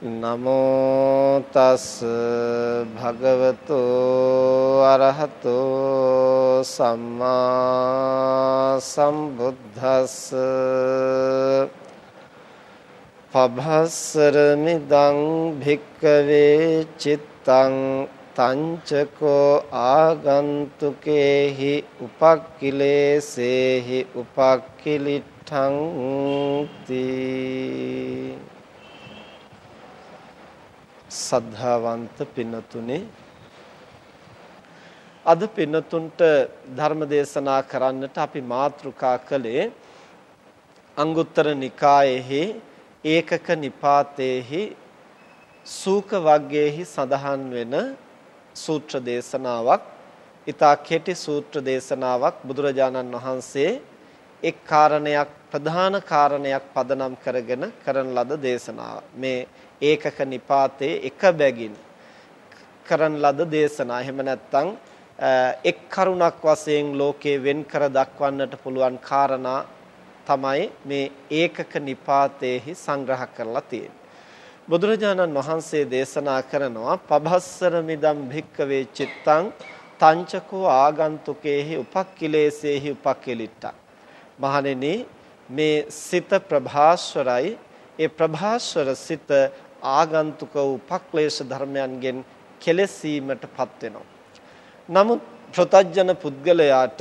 නමෝ තස් භගවතු අරහතෝ සම්මා සම්බුද්දස්ස. පභස්සර මිදං භික්කවේ චිත්තං තංචකෝ ආගන්තුකේහි උපක්ඛිලේසේහි උපක්ඛිලිට්ඨං තී. සද්ධාවන්ත පින්නතුනේ. අද පින්නතුන්ට ධර්ම දේශනා කරන්නට අපි මාතෘකා කළේ අංගුත්තර නිකායේහි ඒකක නිපාතේහි සූක වග්ගයේහි සඳහන් වෙන සූත්‍ර දේශනාවක් ඊතා කෙටි සූත්‍ර දේශනාවක් බුදුරජාණන් වහන්සේ එක් කාරණයක් ප්‍රධාන කාරණයක් පදනම් කරගෙන කරන ලද දේශනාව. මේ ඒකක නිපාතේ එක බැගින් කරන ලද දේශනා. එහෙම නැත්නම් එක් කරුණක් වශයෙන් ලෝකේ වෙන් කර දක්වන්නට පුළුවන් කාරණා තමයි මේ ඒකක නිපාතේහි සංග්‍රහ කරලා තියෙන්නේ. බුදුරජාණන් වහන්සේ දේශනා කරනවා පබස්සර මිදම් භික්කවේ චිත්තං තංචකෝ ආගන්තුකේහි උපක්ඛිලේසේහි උපක්ඛිලිට්ඨ. මහණෙනි මේ සිත ප්‍රභාස්වරයි ඒ ප්‍රභාස්වර සිත ආගන්තුක උපක්ලේශ ධර්මයන්ගෙන් කෙලසීමටපත් වෙනවා. නමුත් ප්‍රතජන පුද්ගලයාට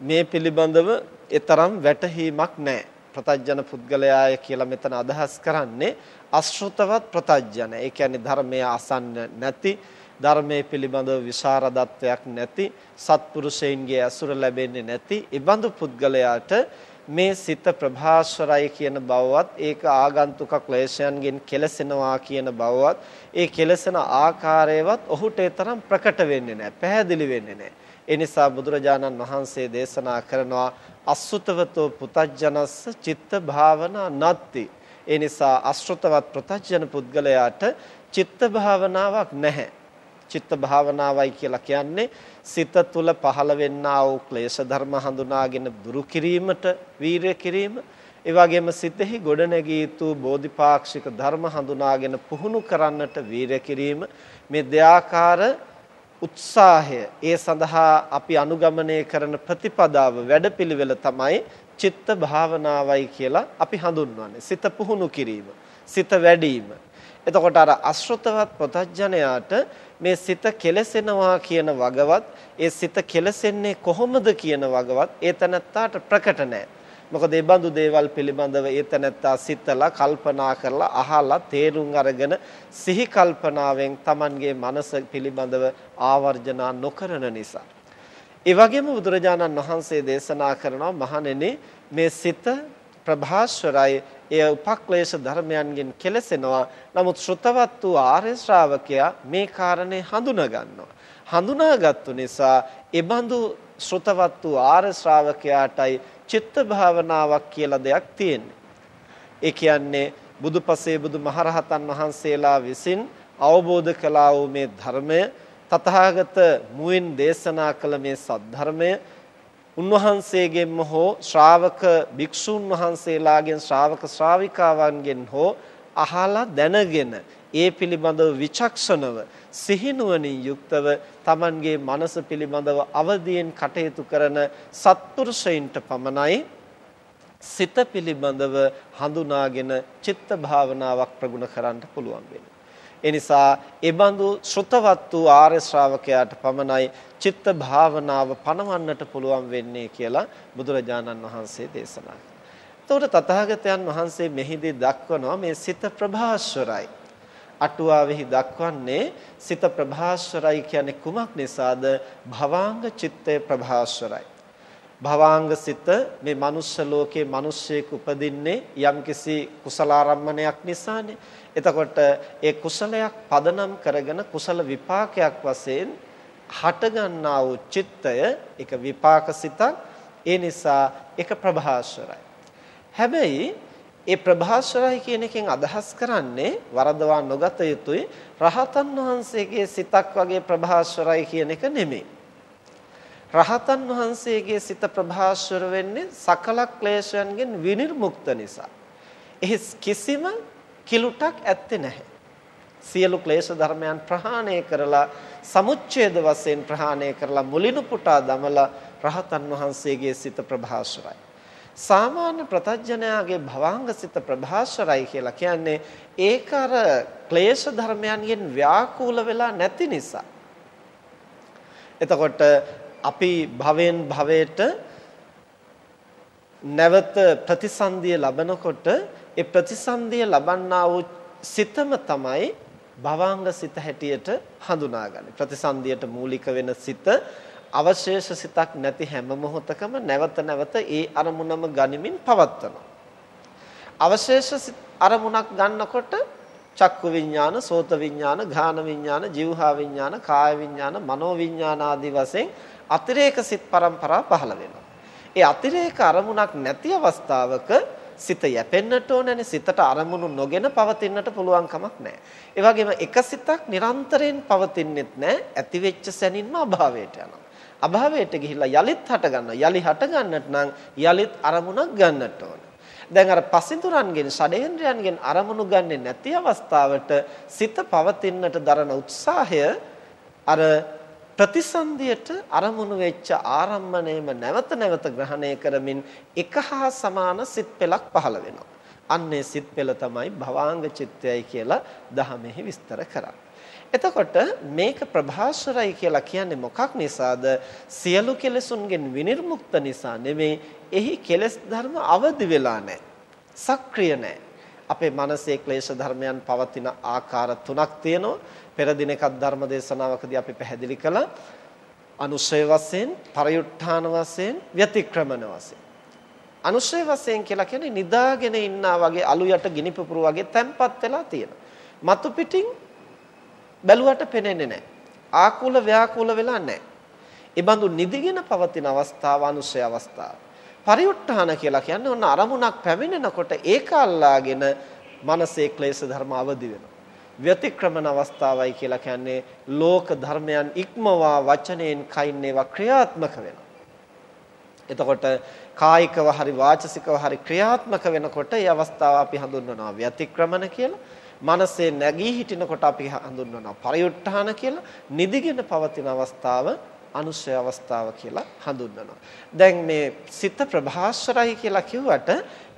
මේ පිළිබඳව ඊතරම් වැටහීමක් නැහැ. ප්‍රතජන පුද්ගලයාය කියලා මෙතන අදහස් කරන්නේ අශෘතවත් ප්‍රතජන. ඒ කියන්නේ ධර්මය අසන්න නැති, ධර්මයේ පිළිබඳව විශාරදත්වයක් නැති, සත්පුරුෂයන්ගේ ඇසුර ලැබෙන්නේ නැති, ඒ බඳු පුද්ගලයාට මේ සිත ප්‍රභාස්වරයි කියන බවවත් ඒක ආගන්තුක ක්ලේශයන්ගෙන් කෙලසෙනවා කියන බවවත් ඒ කෙලසෙන ආකාරයවත් ඔහුට තරම් ප්‍රකට වෙන්නේ නැහැ පැහැදිලි වෙන්නේ නැහැ. ඒ නිසා බුදුරජාණන් වහන්සේ දේශනා කරනවා අසුතවතෝ පුතජනස්ස චිත්ත භාවනා නත්ති. ඒ නිසා අශ්‍රතවත් ප්‍රතජන පුද්ගලයාට චිත්ත භාවනාවක් නැහැ. චිත්ත භාවනාවයි කියලා කියන්නේ සිත තුළ පහළ වෙන්නා වූ ක්ලේශ ධර්ම හඳුනාගෙන දුරු කිරීමට වීරය කිරීම. ඒ වගේම සිතෙහි ගොඩනැගී යුතු බෝධිපාක්ෂික ධර්ම හඳුනාගෙන පුහුණු කරන්නට වීරය කිරීම. මේ දෙආකාර උත්සාහය ඒ සඳහා අපි අනුගමනය කරන ප්‍රතිපදාව වැඩපිළිවෙල තමයි චිත්ත භාවනාවයි කියලා අපි හඳුන්වන්නේ. සිත පුහුණු කිරීම සිත වැඩිම. එතකොට අර අශ්‍රතවත් ප්‍රතඥයාට මේ සිත කෙලසෙනවා කියන වගවත් ඒ සිත කෙලසෙන්නේ කොහොමද කියන වගවත් ඒ තනත්තාට ප්‍රකට නැහැ. මොකද මේ බඳු දේවල් පිළිබඳව ඒ තනත්තා සිතලා කල්පනා කරලා අහලා තේරුම් අරගෙන සිහි කල්පනාවෙන් Tamanගේ මනස පිළිබඳව ආවර්ජනා නොකරන නිසා. ඒ වගේම බුදුරජාණන් වහන්සේ දේශනා කරනවා මහණෙනි මේ සිත ප්‍රභාස්වරයි එය උපක්ලේශ ධර්මයන්ගෙන් කෙලසෙනවා. නමුත් ශ්‍රතවත් වූ ආර්ය ශ්‍රාවකයා මේ කාරණේ හඳුනා ගන්නවා. හඳුනාගත්තු නිසා එබඳු ශ්‍රතවත් වූ ආර්ය ශ්‍රාවකයාටයි චිත්ත භාවනාවක් කියලා දෙයක් තියෙන්නේ. ඒ කියන්නේ බුදුපසේ බුදුමහරහතන් වහන්සේලා විසින් අවබෝධ කළා වූ මේ ධර්මය තථාගත මුවින් දේශනා කළ මේ සද්ධර්මය උන්වහන්සේගෙන්ම හෝ ශ්‍රාවක භික්ෂුන් වහන්සේලාගෙන් ශ්‍රාවක ශ්‍රාවිකාවන්ගෙන් හෝ අහලා දැනගෙන ඒ පිළිබඳව විචක්ෂණව සිහිනුවණින් යුක්තව Tamanගේ මනස පිළිබඳව අවදියෙන් කටයුතු කරන සත්පුරුෂයින්ට පමණයි සිත පිළිබඳව හඳුනාගෙන චිත්ත භාවනාවක් ප්‍රගුණ කරන්න පුළුවන් වෙන්නේ. ඒ නිසා ඒ බඳු ශ්‍රතවත් වූ ආර්ය ශ්‍රාවකයාට පමණයි චිත්ත භාවනාව පනවන්නට පුළුවන් වෙන්නේ කියලා බුදුරජාණන් වහන්සේ දේශනා කළා. එතකොට තථාගතයන් වහන්සේ මෙහිදී දක්වනවා මේ සිත ප්‍රභාස්වරයි. අටුවාවෙහි දක්වන්නේ සිත ප්‍රභාස්වරයි කියන්නේ කුමක් නිසාද? භවාංග චිත්තය ප්‍රභාස්වරයි. භවාංග සිත මේ මනුෂ්‍ය ලෝකේ මිනිස්සෙක් උපදින්නේ යම්කිසි කුසලාරම්මණයක් නිසානේ. එතකොට ඒ කුසලයක් පදනම් කරගෙන කුසල විපාකයක් වශයෙන් හටගන්නා වූ චිත්තය එක විපාක සිතක්. ඒ නිසා එක ප්‍රභාස්වරයි. හැබැයි ඒ ප්‍රභාස්වරයි කියන එකෙන් අදහස් කරන්නේ වරදවා නොගත යුතුයි රහතන් වහන්සේගේ සිතක් වගේ ප්‍රභාස්වරයි කියන එක නෙමෙයි. රහතන් වහන්සේගේ සිත ප්‍රභාස්වර වෙන්නේ සකල ක්ලේශයන්ගෙන් විනිර්මුක්ත නිසා. එහි කිසිම කිලුටක් ඇත්තේ නැහැ. සියලු ක්ලේශ ධර්මයන් ප්‍රහාණය කරලා සමුච්ඡේද වශයෙන් ප්‍රහාණය කරලා මුලිනු පුටා දමලා රහතන් වහන්සේගේ සිත ප්‍රභාස්වරයි. සාමාන්‍ය ප්‍රතඥයාගේ භවංග සිත ප්‍රභාස්වරයි කියලා කියන්නේ ඒක අර ක්ලේශ ධර්මයන්ගෙන් ව්‍යාකූල වෙලා නැති නිසා. එතකොට අපි භවෙන් භවයට නැවත ප්‍රතිසන්දිය ලබනකොට ඒ ප්‍රතිසන්දිය ලබන්නා වූ සිතම තමයි භවංග සිත හැටියට හඳුනාගන්නේ. ප්‍රතිසන්දියට මූලික වෙන සිත අවශේෂ සිතක් නැති හැම මොහොතකම නැවත නැවත ඒ අරමුණම ගනිමින් පවත්වනවා. අවශේෂ අරමුණක් ගන්නකොට චක්කු විඥාන, සෝත විඥාන, ගාන විඥාන, જીවහා විඥාන, කාය විඥාන, මනෝ විඥාන ආදී වශයෙන් අතිරේක සිත් පරම්පරා පහළ වෙනවා. ඒ අතිරේක අරමුණක් නැති අවස්ථාවක සිත යැපෙන්නට ඕනනේ සිතට අරමුණු නොගෙන පවතින්නට පුළුවන් කමක් නැහැ. ඒ වගේම එක සිතක් නිරන්තරයෙන් පවතින්නෙත් නැහැ. ඇති වෙච්ච සැනින්ම අභාවයට යනවා. අභාවයට ගිහිල්ලා යලිත් හට ගන්නවා. යලි හට ගන්නට නම් යලිත් අරමුණක් ගන්නට ඕන. දැන් අර පසින්දුරන්ගෙන් ෂඩේන්ද්‍රයන්ගෙන් අරමුණු ගන්නේ නැති අවස්ථාවට සිත පවතින්නට දරන උත්සාහය අර ප්‍රතිසන්දියට අරමුණු වෙච්ච ආරම්මණයම නැවත නැවත ග්‍රහණය කරමින් එක හා සමාන සිත් පෙළක් පහළ වෙනවා. අන්නේ සිත් පෙළ තමයි භවාංග චිත්තයයි කියලා දහමෙහි විස්තර කරන්නේ. එතකොට මේක ප්‍රභාස්වරයි කියලා කියන්නේ මොකක් නිසාද? සියලු කෙලෙසුන්ගෙන් විනිර්මුක්ත නිසා නෙමෙයි. එහි කෙලෙස් ධර්ම අවදි වෙලා නැහැ. සක්‍රිය නැහැ. අපේ මනසේ ක්ලේශ ධර්මයන් පවතින ආකාර තුනක් තියෙනවා. පෙර දිනක ධර්ම දේශනාවකදී අපි පැහැදිලි කළා. අනුශය වශයෙන්, පරයුට්ඨාන වශයෙන්, ව්‍යතික්‍රමන වශයෙන්. අනුශය වශයෙන් කියලා කියන්නේ නිදාගෙන ඉන්නා වගේ අලු යට ගිනි පුපුරු වගේ තැම්පත් වෙලා තියෙනවා. මතු පිටින් බැලුවට පෙනෙන්නේ නැහැ. ආකුල ව්‍යාකුල වෙලා නැහැ. ඒ බඳු නිදිගෙන පවතින අවස්ථාව අනුශය අවස්ථාව. පරිඋත්ථාන කියලා කියන්නේ ඔන්න අරමුණක් පැමිණෙනකොට ඒක අල්ලාගෙන මනසේ ක්ලේශ ධර්ම අවදි වෙනවා. ව්‍යතික්‍රමන අවස්ථාවයි කියලා කියන්නේ ලෝක ධර්මයන් ඉක්මවා වචනයෙන් කයින් ඒවා ක්‍රියාත්මක වෙනවා. එතකොට කායිකව හරි වාචසිකව හරි ක්‍රියාත්මක වෙනකොට ඒ අවස්ථාව අපි හඳුන්වනවා ව්‍යතික්‍රමන කියලා. මනසේ නැගී හිටිනකොට අපි හඳුන්වනවා පරිඋත්ථාන කියලා. නිදිගෙන පවතින අවස්ථාව අනුශය අවස්ථාව කියලා හඳුන්වනවා. දැන් මේ සිත ප්‍රභාස්වරයි කියලා කිව්වට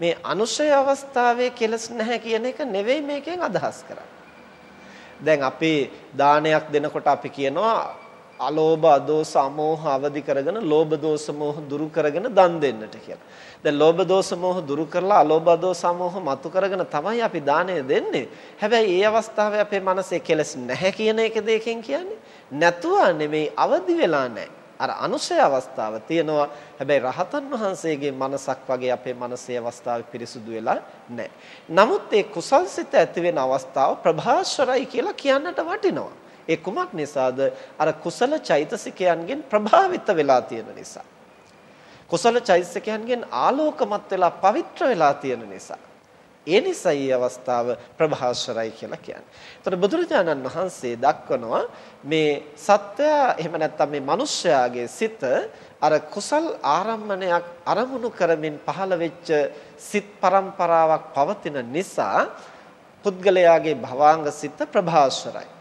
මේ අනුශය අවස්ථාවේ කෙලස් නැහැ කියන එක නෙවෙයි මේකෙන් අදහස් කරන්නේ. දැන් අපි දානයක් දෙනකොට අපි කියනවා අලෝභ අදෝස අමෝහ අවදි කරගෙන ලෝභ දෝස මෝහ දුරු කරගෙන දන් දෙන්නට කියලා. දැන් ලෝභ දෝස මෝහ දුරු කරලා අලෝභ අදෝස අමෝහ මතු කරගෙන තමයි අපි දාණය දෙන්නේ. හැබැයි ඒ අවස්ථාවේ අපේ මනසේ කෙලස් නැහැ කියන එක දෙකෙන් කියන්නේ. නැතුව නෙමෙයි අවදි වෙලා නැහැ. අර අනුශය අවස්ථාව තියෙනවා. හැබැයි රහතන් වහන්සේගේ මනසක් වගේ අපේ මනසේ අවස්ථාවේ පිරිසුදු වෙලා නැහැ. නමුත් ඒ කුසල්සිත ඇති වෙන අවස්ථාව ප්‍රභාස්වරයි කියලා කියන්නට වටිනවා. ඒ කුමක් නිසාද? අර කුසල චෛතසිකයන්ගෙන් ප්‍රභාවිත වෙලා තියෙන නිසා. කුසල චෛතසිකයන්ගෙන් ආලෝකමත් වෙලා පවිත්‍ර වෙලා තියෙන නිසා. ඒ නිසා මේ අවස්ථාව ප්‍රභාස්වරයි කියලා කියන්නේ. ඒතර බුදුරජාණන් වහන්සේ දක්වනවා මේ සත්‍යය එහෙම නැත්නම් මේ මිනිස්යාගේ සිත අර කුසල් ආරම්මණයක් අරමුණු කරමින් පහළ වෙච්ච සිත් પરම්පරාවක් පවතින නිසා පුද්ගලයාගේ භවාංග සිත ප්‍රභාස්වරයි.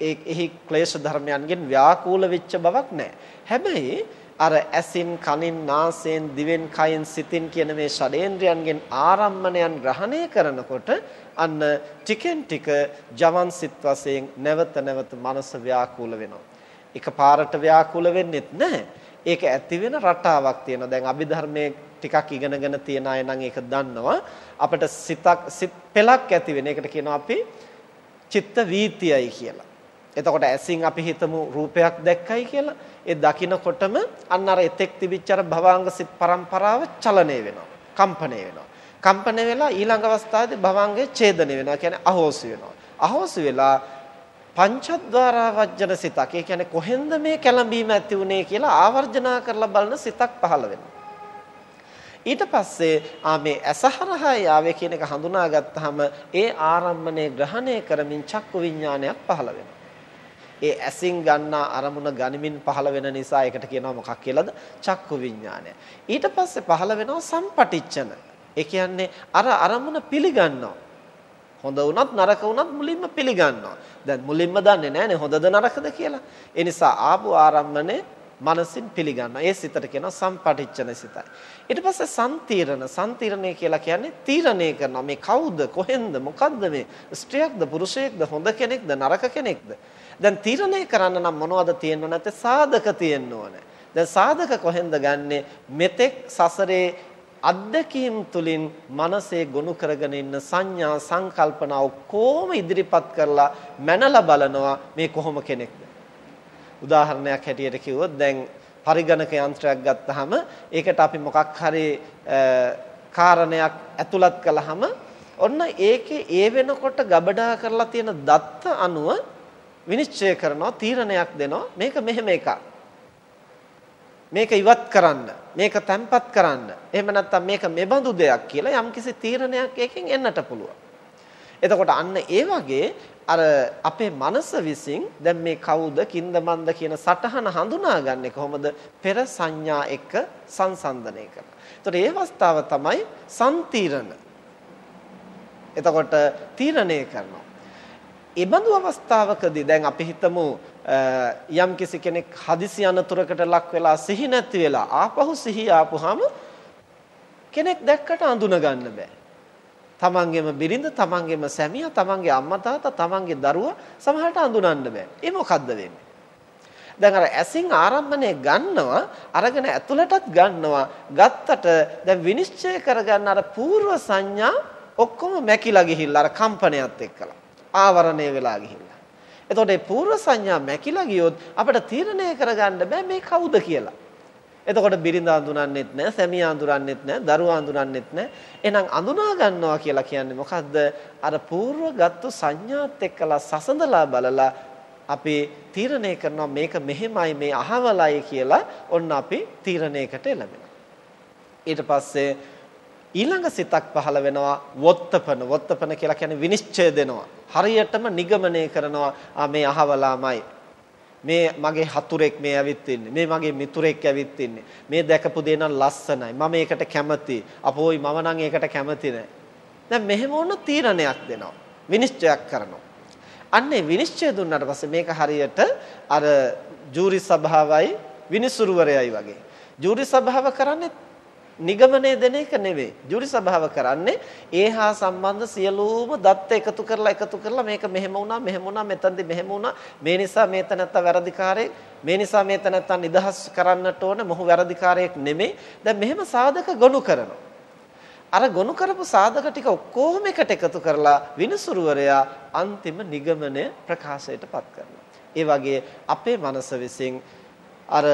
ඒ එහි ක්ලේශ ධර්මයන්ගෙන් ව්‍යාකූල වෙච්ච බවක් නැහැ. හැබැයි අර ඇසින් කනින් නාසයෙන් දිවෙන් කයෙන් සිතින් කියන මේ ෂඩේන්ද්‍රයන්ගෙන් ආරම්මණයන් ග්‍රහණය කරනකොට අන්න ටිකෙන් ටික ජවන් සිත් වශයෙන් නැවත නැවත මනස ව්‍යාකූල වෙනවා. එකපාරට ව්‍යාකූල වෙන්නෙත් නැහැ. ඒක ඇති වෙන රටාවක් තියෙනවා. දැන් අභිධර්මයේ ටිකක් ඉගෙනගෙන තියන අය නම් ඒක දන්නවා. අපිට සිතක් සිත් පෙලක් ඇති වෙන. ඒකට කියනවා අපි චිත්ත වීතියයි කියලා. එතකොට ඇසින් අපි හිතමු රූපයක් දැක්කයි කියලා. ඒ දකිනකොටම අන්න අර එතෙක් තිබිච්ච අර භවාංග සිත් પરම්පරාව චලනය වෙනවා. කම්පණය වෙනවා. කම්පණය වෙලා ඊළඟ අවස්ථාවේදී භවාංගයේ ඡේදනය වෙනවා. කියන්නේ අහෝසි වෙනවා. අහෝසි වෙලා පංචද්වාරා වජ්ජන සිතක්. ඒ කියන්නේ කොහෙන්ද මේ කැළඹීම ඇති වුනේ කියලා ආවර්ජනා කරලා බලන සිතක් පහළ වෙනවා. ඊට පස්සේ ආ මේ අසහරහා යාවේ කියන එක හඳුනාගත්තාම ඒ ආරම්මණය ග්‍රහණය කරමින් චක්කු විඥානයක් පහළ වෙනවා. ඒ ඇසින් ගන්නා අරමුණ ගනිමින් පහළ වෙන නිසා ඒකට කියනවා මොකක් කියලාද? චක්කු විඥානය. ඊට පස්සේ පහළ වෙනවා සම්පටිච්ඡන. ඒ කියන්නේ අර අරමුණ පිළිගන්නවා. හොඳ වුණත් නරක වුණත් මුලින්ම පිළිගන්නවා. දැන් මුලින්ම දන්නේ නැහනේ හොඳද නරකද කියලා. ඒ නිසා ආපු ආරම්මනේ මනසින් පිළිගන්නවා. ඒ සිතට කියනවා සම්පටිච්ඡන සිතයි. ඊට පස්සේ සම්තීරණ සම්තීරණය කියලා කියන්නේ තීරණය කරනවා. මේ කවුද කොහෙන්ද මොකද්ද මේ ස්ත්‍රියක්ද පුරුෂයෙක්ද හොඳ කෙනෙක්ද නරක කෙනෙක්ද දැන් තීරණය කරන්න නම් මොනවද තියෙන්න නැත්te සාධක තියෙන්න ඕනේ. දැන් සාධක කොහෙන්ද ගන්නෙ? මෙතෙක් සසරේ අත්දැකීම් තුලින් මනසේ ගොනු කරගෙන ඉන්න සංඥා සංකල්පනා ඔක්කොම ඉදිරිපත් කරලා මනලා බලනවා මේ කොහොම කෙනෙක්ද උදාහරණයක් හැටියට කිව්වොත් දැන් පරිගණක යන්ත්‍රයක් ගත්තාම ඒකට අපි මොකක් හරි කාරණයක් ඇතුළත් කළාම ඔන්න ඒකේ ඒ වෙනකොට ගබඩා කරලා තියෙන දත්ත අනුව විනිශ්චය කරනවා තීරණයක් දෙනවා මේක මෙහෙම එකක් මේක ඉවත් කරන්න මේක තැම්පත් කරන්න එහෙම නැත්නම් මේක මෙබඳු දෙයක් කියලා යම්කිසි තීරණයක් එකකින් එන්නට පුළුවන් එතකොට අන්න ඒ වගේ අර අපේ මනස විසින් දැන් මේ කවුද කින්ද මන්ද කියන සටහන හඳුනාගන්නේ කොහොමද පෙර සංඥා එක්ක සංසන්දනය කරලා. එතකොට ඒ අවස්ථාව තමයි සම්තිරණ. එතකොට තීරණය කරනවා. ඒ බඳු අවස්ථාවකදී දැන් අපි හිතමු යම් කිසි කෙනෙක් හදිසි අනතුරකට ලක් වෙලා සිහි නැති වෙලා ආපහු සිහිය ආපුහම කෙනෙක් දැක්කට අඳුන ගන්න බෑ. තමන්ගේම බිරිඳ, තමන්ගේම සැමියා, තමන්ගේ අම්මා තාත්තා, තමන්ගේ දරුවා සමහරට අඳුනන්න බෑ. ඒ මොකද්ද වෙන්නේ? දැන් අර ඇසින් ආරම්භණය ගන්නවා අරගෙන ඇතුළටත් ගන්නවා ගත්තට දැන් විනිශ්චය කරගන්න අර పూర్ව සංඥා ඔක්කොම මැකිලා ගිහිල්ලා අර කම්පනයත් එක්කලා ආවරණය වෙලා ගිහිල්ලා. එතකොට මේ పూర్ව සංඥා මැකිලා ගියොත් අපිට තීරණය කරගන්න බෑ මේ කවුද කියලා. එතකොට බිරිඳ අඳුරන්නෙත් නෑ, සැමියා අඳුරන්නෙත් නෑ, දරුවා අඳුරන්නෙත් නෑ. එහෙනම් අඳුනා ගන්නවා කියලා කියන්නේ මොකද්ද? අර పూర్වගත්තු සංඥාත් එක්කලා සසඳලා බලලා අපි තීරණය කරනවා මේක මෙහෙමයි මේ අහවලයි කියලා ඔන්න අපි තීරණයකට එළඹෙනවා. ඊට පස්සේ ඊළඟ සිතක් පහළ වෙනවා වොත්තපන වොත්තපන කියලා කියන්නේ විනිශ්චය දෙනවා හරියටම නිගමනය කරනවා මේ අහවලාමයි මේ මගේ හතුරෙක් මේ ඇවිත් ඉන්නේ. මේ මගේ මිතුරෙක් ඇවිත් ඉන්නේ. මේ දැකපු දේ නම් ලස්සනයි. මම ඒකට කැමතියි. අපෝයි මම නම් ඒකට කැමති නෑ. දැන් මෙහෙම වුණ තීරණයක් දෙනවා. විනිශ්චයක් කරනවා. අන්නේ විනිශ්චය දුන්නාට පස්සේ මේක හරියට අර ජූරි සභාවයි විනිසුරුවරයයි වගේ. ජූරි සභාව කරන්නේ නිගමනය දෙන එක නෙවෙයි. ජූරි සභාව කරන්නේ ඒ හා සම්බන්ධ සියලුම දත්ත එකතු කරලා එකතු කරලා මේක මෙහෙම වුණා මෙහෙම වුණා මෙතනදී මෙහෙම වුණා මේ නිසා මේ තැනත්ත වැරදිකාරයෙක් මේ නිසා මේ තැනත්ත නිදහස් කරන්නට ඕන මොහු වැරදිකාරයෙක් නෙමෙයි. දැන් මෙහෙම සාධක ගොනු කරනවා. අර ගොනු කරපු සාධක ටික ඔක්කොම එකට එකතු කරලා විනිසුරුවරයා අන්තිම නිගමනය ප්‍රකාශයටපත් කරනවා. ඒ වගේ අපේ මනස විසින් අර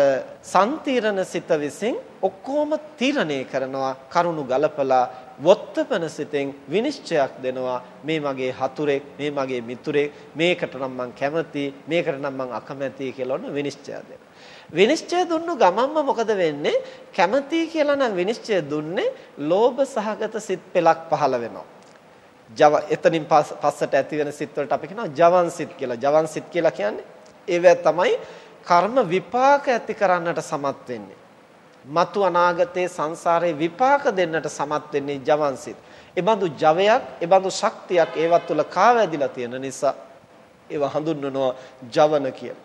සම්තිරණ සිත විසින් ඔක්කොම තීරණය කරනවා කරුණු ගලපලා වොත්තපන සිතෙන් විනිශ්චයක් දෙනවා. මේ මගේ හතුරෙක් මේ මගේ මිතුරෙක් මේකට නම් මං කැමති මේකට නම් මං අකමැති කියලා ඔන්න විනිශ්චය දෙනවා. විනිශ්චය දුන්නු ගමන්ම මොකද වෙන්නේ? කැමති කියලා නම් විනිශ්චය දුන්නේ ලෝභ සහගත සිත් පෙලක් පහළ වෙනවා. ජව එතනින් පස්සට ඇති වෙන සිත් වලට අපි කියනවා ජවන් සිත් කියලා. ජවන් සිත් කියලා කියන්නේ ඒවැ තමයි කර්ම විපාක ඇති කරන්නට සමත් වෙන්නේ. මතු අනාගතයේ සංසාරේ විපාක දෙන්නට සමත් වෙන්නේ ජවන්සිත. ඒබඳු ජවයක්, ඒබඳු ශක්තියක් ඒවත් තුළ කාවැදිලා තියෙන නිසා ඒව හඳුන්වනවා ජවන කියලා.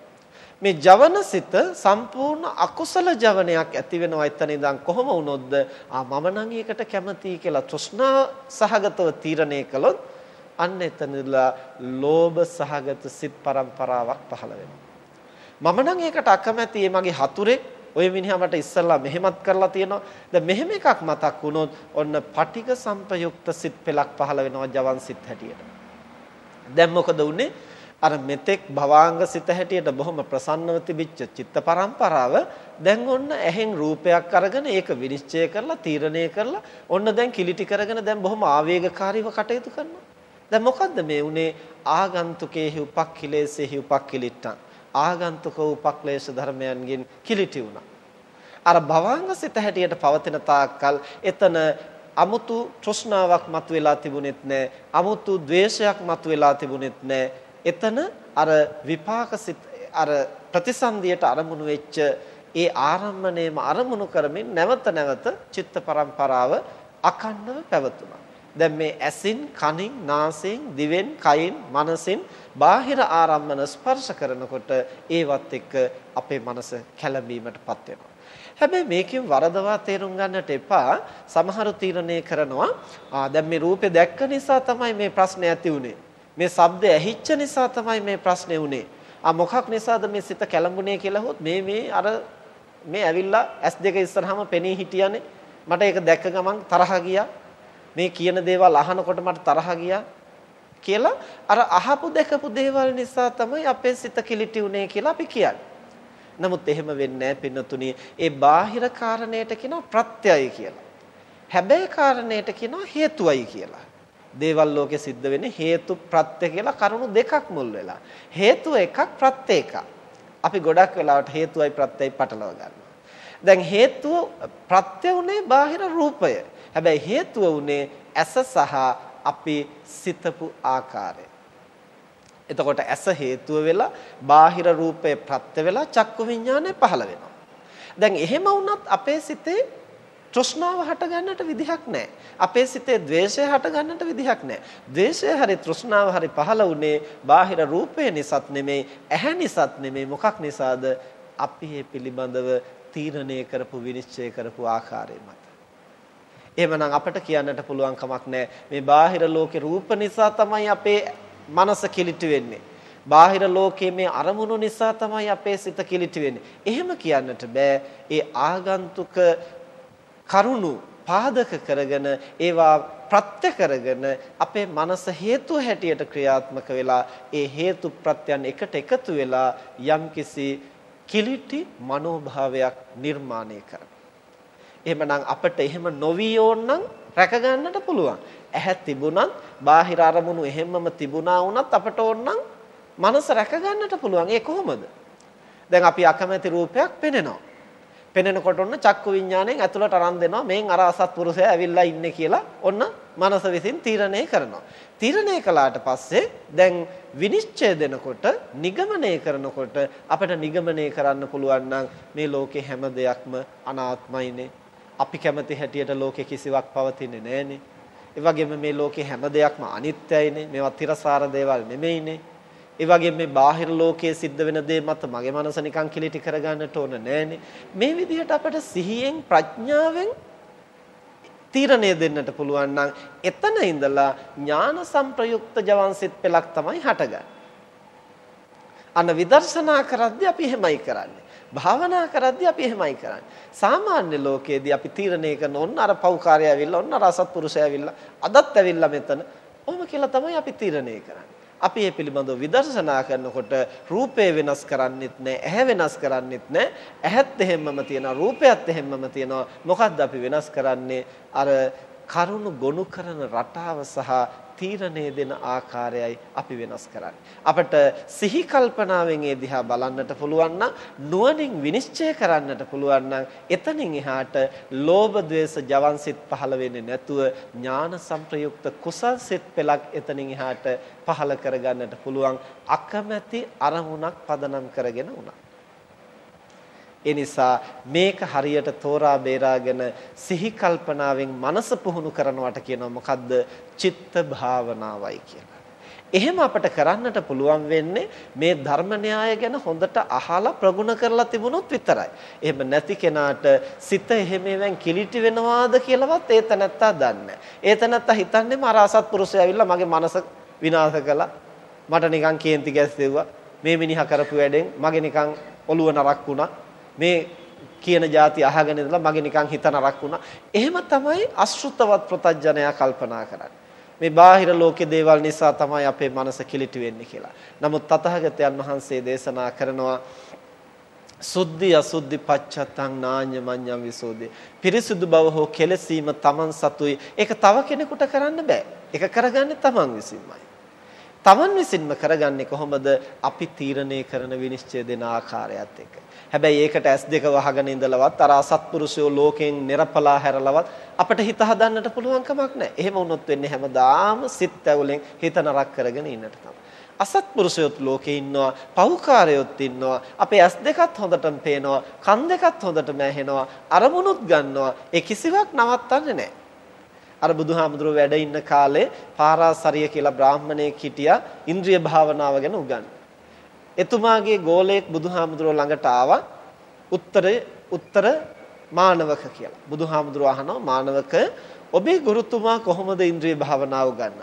මේ ජවනසිත සම්පූර්ණ අකුසල ජවනයක් ඇති වෙනවා එතන ඉඳන් කොහොම වුණොත්ද ආ මම නම් ඒකට කැමතියි කියලා තෘෂ්ණා සහගතව තීරණය කළොත් අන්න එතනදලා ලෝභ සහගත සිත් පරම්පරාවක් පහළ වෙනවා මම නම් ඒකට අකමැති මගේ හතුරෙක් ඔය මිනිහා මට ඉස්සල්ලා මෙහෙමත් කරලා තියෙනවා. දැන් මෙහෙම එකක් මතක් වුණොත් ඔන්න පටික සම්පයුක්ත සිත් පෙලක් පහළ වෙනවා ජවන් සිත් හැටියට. දැන් මොකද උනේ අර මෙතෙක් භවාංග සිත හැටියට බොහොම ප්‍රසන්නව තිබිච්ච චිත්ත පරම්පරාව දැන් ඔන්න ඇහෙන් රූපයක් අරගෙන ඒක විනිශ්චය කරලා තීරණය කරලා ඔන්න දැන් කිලිටි කරගෙන දැන් බොහොම ආවේගකාරීව කටයුතු කරනවා. දැන් මොකද්ද මේ උනේ ආගන්තුකේහි උපක්ඛිලේසෙහි උපක්ඛිලිට්ටං. ආගන්තුක උපක්ලේශ ධර්මයන්ගෙන් කිලිටි වුණා. අර භවාංග සිත හැටියට පවතින තාක්කල් එතන අමුතු තෘෂ්ණාවක් මතුවලා තිබුණෙත් නැහැ. අමුතු ද්වේෂයක් මතුවලා තිබුණෙත් නැහැ. එතන අර විපාක අර ප්‍රතිසන්දියට අරමුණු වෙච්ච ඒ ආරම්මණයම අරමුණු කරමින් නැවත නැවත චිත්ත පරම්පරාව අකණ්ඩව පැවතුණා. දැන් මේ ඇසින්, කනින්, නාසයෙන්, දිවෙන්, කයින්, මනසින් බාහිර ආරම්මන ස්පර්ශ කරනකොට ඒවත් එක්ක අපේ මනස කැළඹීමටපත් වෙනවා. හැබැයි මේකෙන් වරදවා තේරුම් ගන්නට එපා. සමහරු තීරණය කරනවා ආ දැන් මේ රූපේ දැක්ක නිසා තමයි මේ ප්‍රශ්නේ ඇති වුනේ. මේ ශබ්ද ඇහිච්ච නිසා තමයි මේ ප්‍රශ්නේ උනේ. ආ මොකක් නිසාද මේ සිත කැළඹුණේ කියලා හොත් මේ මේ අර මේ ඇවිල්ලා S2 ඉස්සරහම පෙනී හිටියානේ. මට ඒක දැක්ක ගමන් තරහ ගියා. මේ කියන දේවල් අහනකොට මට තරහ ගියා කියලා අර අහපු දැකපු දේවල් නිසා තමයි අපේ සිත කිලිටි උනේ කියලා අපි කියන්නේ. නමුත් එහෙම වෙන්නේ නැහැ පින්නතුණි. ඒ බාහිර කාරණයට කියනවා ප්‍රත්‍යයයි කියලා. හැබැයි කාරණයට කියනවා හේතුවයි කියලා. දේවල් ලෝකේ සිද්ධ වෙන්නේ හේතු ප්‍රත්‍ය කියලා කරුණු දෙකක් මුල් වෙලා. හේතුව එකක් ප්‍රත්‍ය එකක්. අපි ගොඩක් වෙලාවට හේතුවයි ප්‍රත්‍යයයි පටලවා ගන්නවා. දැන් හේතුව ප්‍රත්‍ය උනේ බාහිර රූපය. හැබැයි හේතුව උනේ ඇස සහ අපි සිතපු ආකාරය. එතකොට ඇස හේතුව වෙලා බාහිර රූපේ ප්‍රත්‍ය වෙලා චක්කු විඥානය පහළ වෙනවා. දැන් එහෙම වුණත් අපේ සිතේ තෘෂ්ණාව හට ගන්නට විදිහක් නැහැ. අපේ සිතේ ද්වේෂය හට ගන්නට විදිහක් නැහැ. ද්වේෂය හරි තෘෂ්ණාව හරි පහළ වුණේ බාහිර රූපය නිසාත් නෙමෙයි, ඇහැ නිසාත් නෙමෙයි. මොකක් නිසාද? අපි මේ පිළිබඳව තීරණය කරපු විනිශ්චය කරපු ආකාරය මත. එහෙමනම් අපට කියන්නට පුළුවන් කමක් නැහැ. මේ බාහිර ලෝකේ රූප නිසා තමයි අපේ මනස කිලිටි වෙන්නේ. බාහිර ලෝකයේ මේ අරමුණු නිසා තමයි අපේ සිත කිලිටි වෙන්නේ. එහෙම කියන්නට බෑ. ඒ ආගන්තුක කරුණු පාදක කරගෙන ඒවා ප්‍රත්‍ය කරගෙන අපේ මනස හේතුව හැටියට ක්‍රියාත්මක වෙලා ඒ හේතු ප්‍රත්‍යයන් එකට එකතු වෙලා යම්කිසි කිලිටි මනෝභාවයක් නිර්මාණය කරනවා. එහෙමනම් අපිට එහෙම නොවි ඕනනම් රැක ගන්නට පුළුවන්. ඇහැ තිබුණත් බාහිර අරමුණු එහෙම්මම තිබුණා වුණත් අපට ඕනනම් මනස රැක ගන්නට පුළුවන්. ඒ කොහොමද? දැන් අපි අකමැති රූපයක් පෙනෙනවා. පෙනෙනකොට ඔන්න චක්කු විඥාණයෙන් ඇතුළට අරන් දෙනවා මේන් අර අසත්පුරුෂයා ඇවිල්ලා ඉන්නේ කියලා ඔන්න මනස විසින් තීරණය කරනවා. තීරණය කළාට පස්සේ දැන් විනිශ්චය දෙනකොට නිගමනය කරනකොට අපිට නිගමනය කරන්න පුළුවන් නම් මේ ලෝකේ හැම දෙයක්ම අනාත්මයිනේ. අපි කැමති හැටියට ලෝකේ කිසිවක් පවතින්නේ නැහනේ. ඒ වගේම මේ ලෝකේ හැම දෙයක්ම අනිත්‍යයිනේ. මේවා තිරසාර දේවල් නෙමෙයිනේ. ඒ වගේම මේ බාහිර ලෝකයේ සිද්ධ වෙන දේ මත මගේ මනස නිකන් කිලිටි කරගන්නට ඕන නෑනේ. මේ විදිහට අපිට සිහියෙන් ප්‍රඥාවෙන් තීරණය දෙන්නට පුළුවන් නම් එතන ඉඳලා ඥාන සංප්‍රයුක්ත ජවන්සිත පෙලක් තමයි හටගන්නේ. අන්න විදර්ශනා කරද්දී අපි එහෙමයි කරන්නේ. භාවනා කරද්දී අපි එහෙමයි කරන්නේ. සාමාන්‍ය ලෝකයේදී අපි තීරණය කරන ඔන්න අර පෞකාරය ඇවිල්ලා ඔන්න අර අසත්පුරුෂය ඇවිල්ලා අදත් ඇවිල්ලා මෙතන. ඔහොම කියලා තමයි අපි තීරණය කරන්නේ. අපි මේ පිළිබඳව විදර්ශනා කරනකොට රූපය වෙනස් කරන්නෙත් නැහැ ඇහැ වෙනස් කරන්නෙත් නැහැ ඇහත් එහෙම්මම තියෙනවා රූපයත් එහෙම්මම තියෙනවා මොකද්ද අපි වෙනස් කරන්නේ අර කරුණු ගොනු කරන රටාව සහ තීරණය දෙන ආකාරයයි අපි වෙනස් කරන්නේ. අපිට සිහි කල්පනාවෙන් ඒ දිහා බලන්නට පුළුවන් නම් නුවණින් විනිශ්චය කරන්නට පුළුවන් නම් එතනින් එහාට ලෝභ ද්වේෂ ජවන් සිත් පහළ වෙන්නේ නැතුව ඥාන සංප්‍රයුක්ත කුසල් සිත් පෙළක් එතනින් එහාට පහළ කරගන්නට පුළුවන් අකමැති අරමුණක් පදනම් කරගෙන උනා. ඒ නිසා මේක හරියට තෝරා බේරාගෙන සිහි කල්පනාවෙන් මනස පුහුණු කරනවට කියනවා මොකද්ද චිත්ත භාවනාවයි කියලා. එහෙම අපට කරන්නට පුළුවන් වෙන්නේ මේ ධර්ම න්‍යාය ගැන හොඳට අහලා ප්‍රගුණ කරලා තිබුණොත් විතරයි. එහෙම නැති කෙනාට සිත එහෙමෙන් කිලිටි වෙනවාද කියලාවත් ඒත නැත්තා දන්නේ ඒත නැත්තා හිතන්නේම අර අසත්පුරුෂය ඇවිල්ලා මගේ මනස විනාශ කළා. මට නිකන් කේන්ති ගැස්සෙව්වා. මේ මිනිහා කරපු වැඩෙන් මගේ නිකන් ඔළුව නරක් වුණා. මේ කියන જાති අහගෙන ඉඳලා මගේ නිකන් හිත නරක් වුණා. එහෙම තමයි අශෘතවත් ප්‍රතඥයා කල්පනා කරන්නේ. මේ බාහිර ලෝකේ දේවල් නිසා තමයි අපේ මනස කිලිටි වෙන්නේ කියලා. නමුත් තථාගතයන් වහන්සේ දේශනා කරනවා සුද්ධි අසුද්ධි පච්චත්තං නාඤ්ඤ මඤ්ඤං විසෝදේ පිරිසුදු බව හෝ කෙලසීම තමන් සතුයි ඒක තව කෙනෙකුට කරන්න බෑ ඒක කරගන්නේ තමන් විසින්මයි තමන් විසින්ම කරගන්නේ කොහොමද අපි තීරණය කරන විනිශ්චය දෙන ආකාරයත් එක්ක හැබැයි ඒකට S2 වහගෙන ඉඳලවත් අර අසත්පුරුෂයෝ ලෝකෙන් නිරපලා හැරලවත් අපිට හිත හදන්නට පුළුවන් කමක් නැහැ. එහෙම වුණොත් වෙන්නේ හැමදාම සිත් ඇවුලෙන් හිත නරක කරගෙන ඉන්නට තමයි. අසත්පුරුෂයොත් ලෝකේ ඉන්නවා, පෞකාරයොත් ඉන්නවා. අපේ ඇස් දෙකත් හොඳටම පේනවා, කන් දෙකත් හොඳටම ඇහෙනවා, අරමුණුත් ගන්නවා. ඒ කිසිවක් නවත්තන්නේ නැහැ. අර බුදුහාමුදුරුවෝ වැඩ ඉන්න කාලේ පාරාසරිය කියලා බ්‍රාහමණයෙක් හිටියා ඉන්ද්‍රිය භාවනාව ගැන උගන්වන්නේ. එතුමාගේ ගෝලයෙක් බුදුහාමුදුරුවෝ ළඟට ආවා උත්තරේ උත්තර මානවක කියලා. බුදුහාමුදුරුවෝ අහනවා මානවක ඔබේ ගුරුතුමා කොහොමද ඉන්ද්‍රිය භාවනාව ගන්න?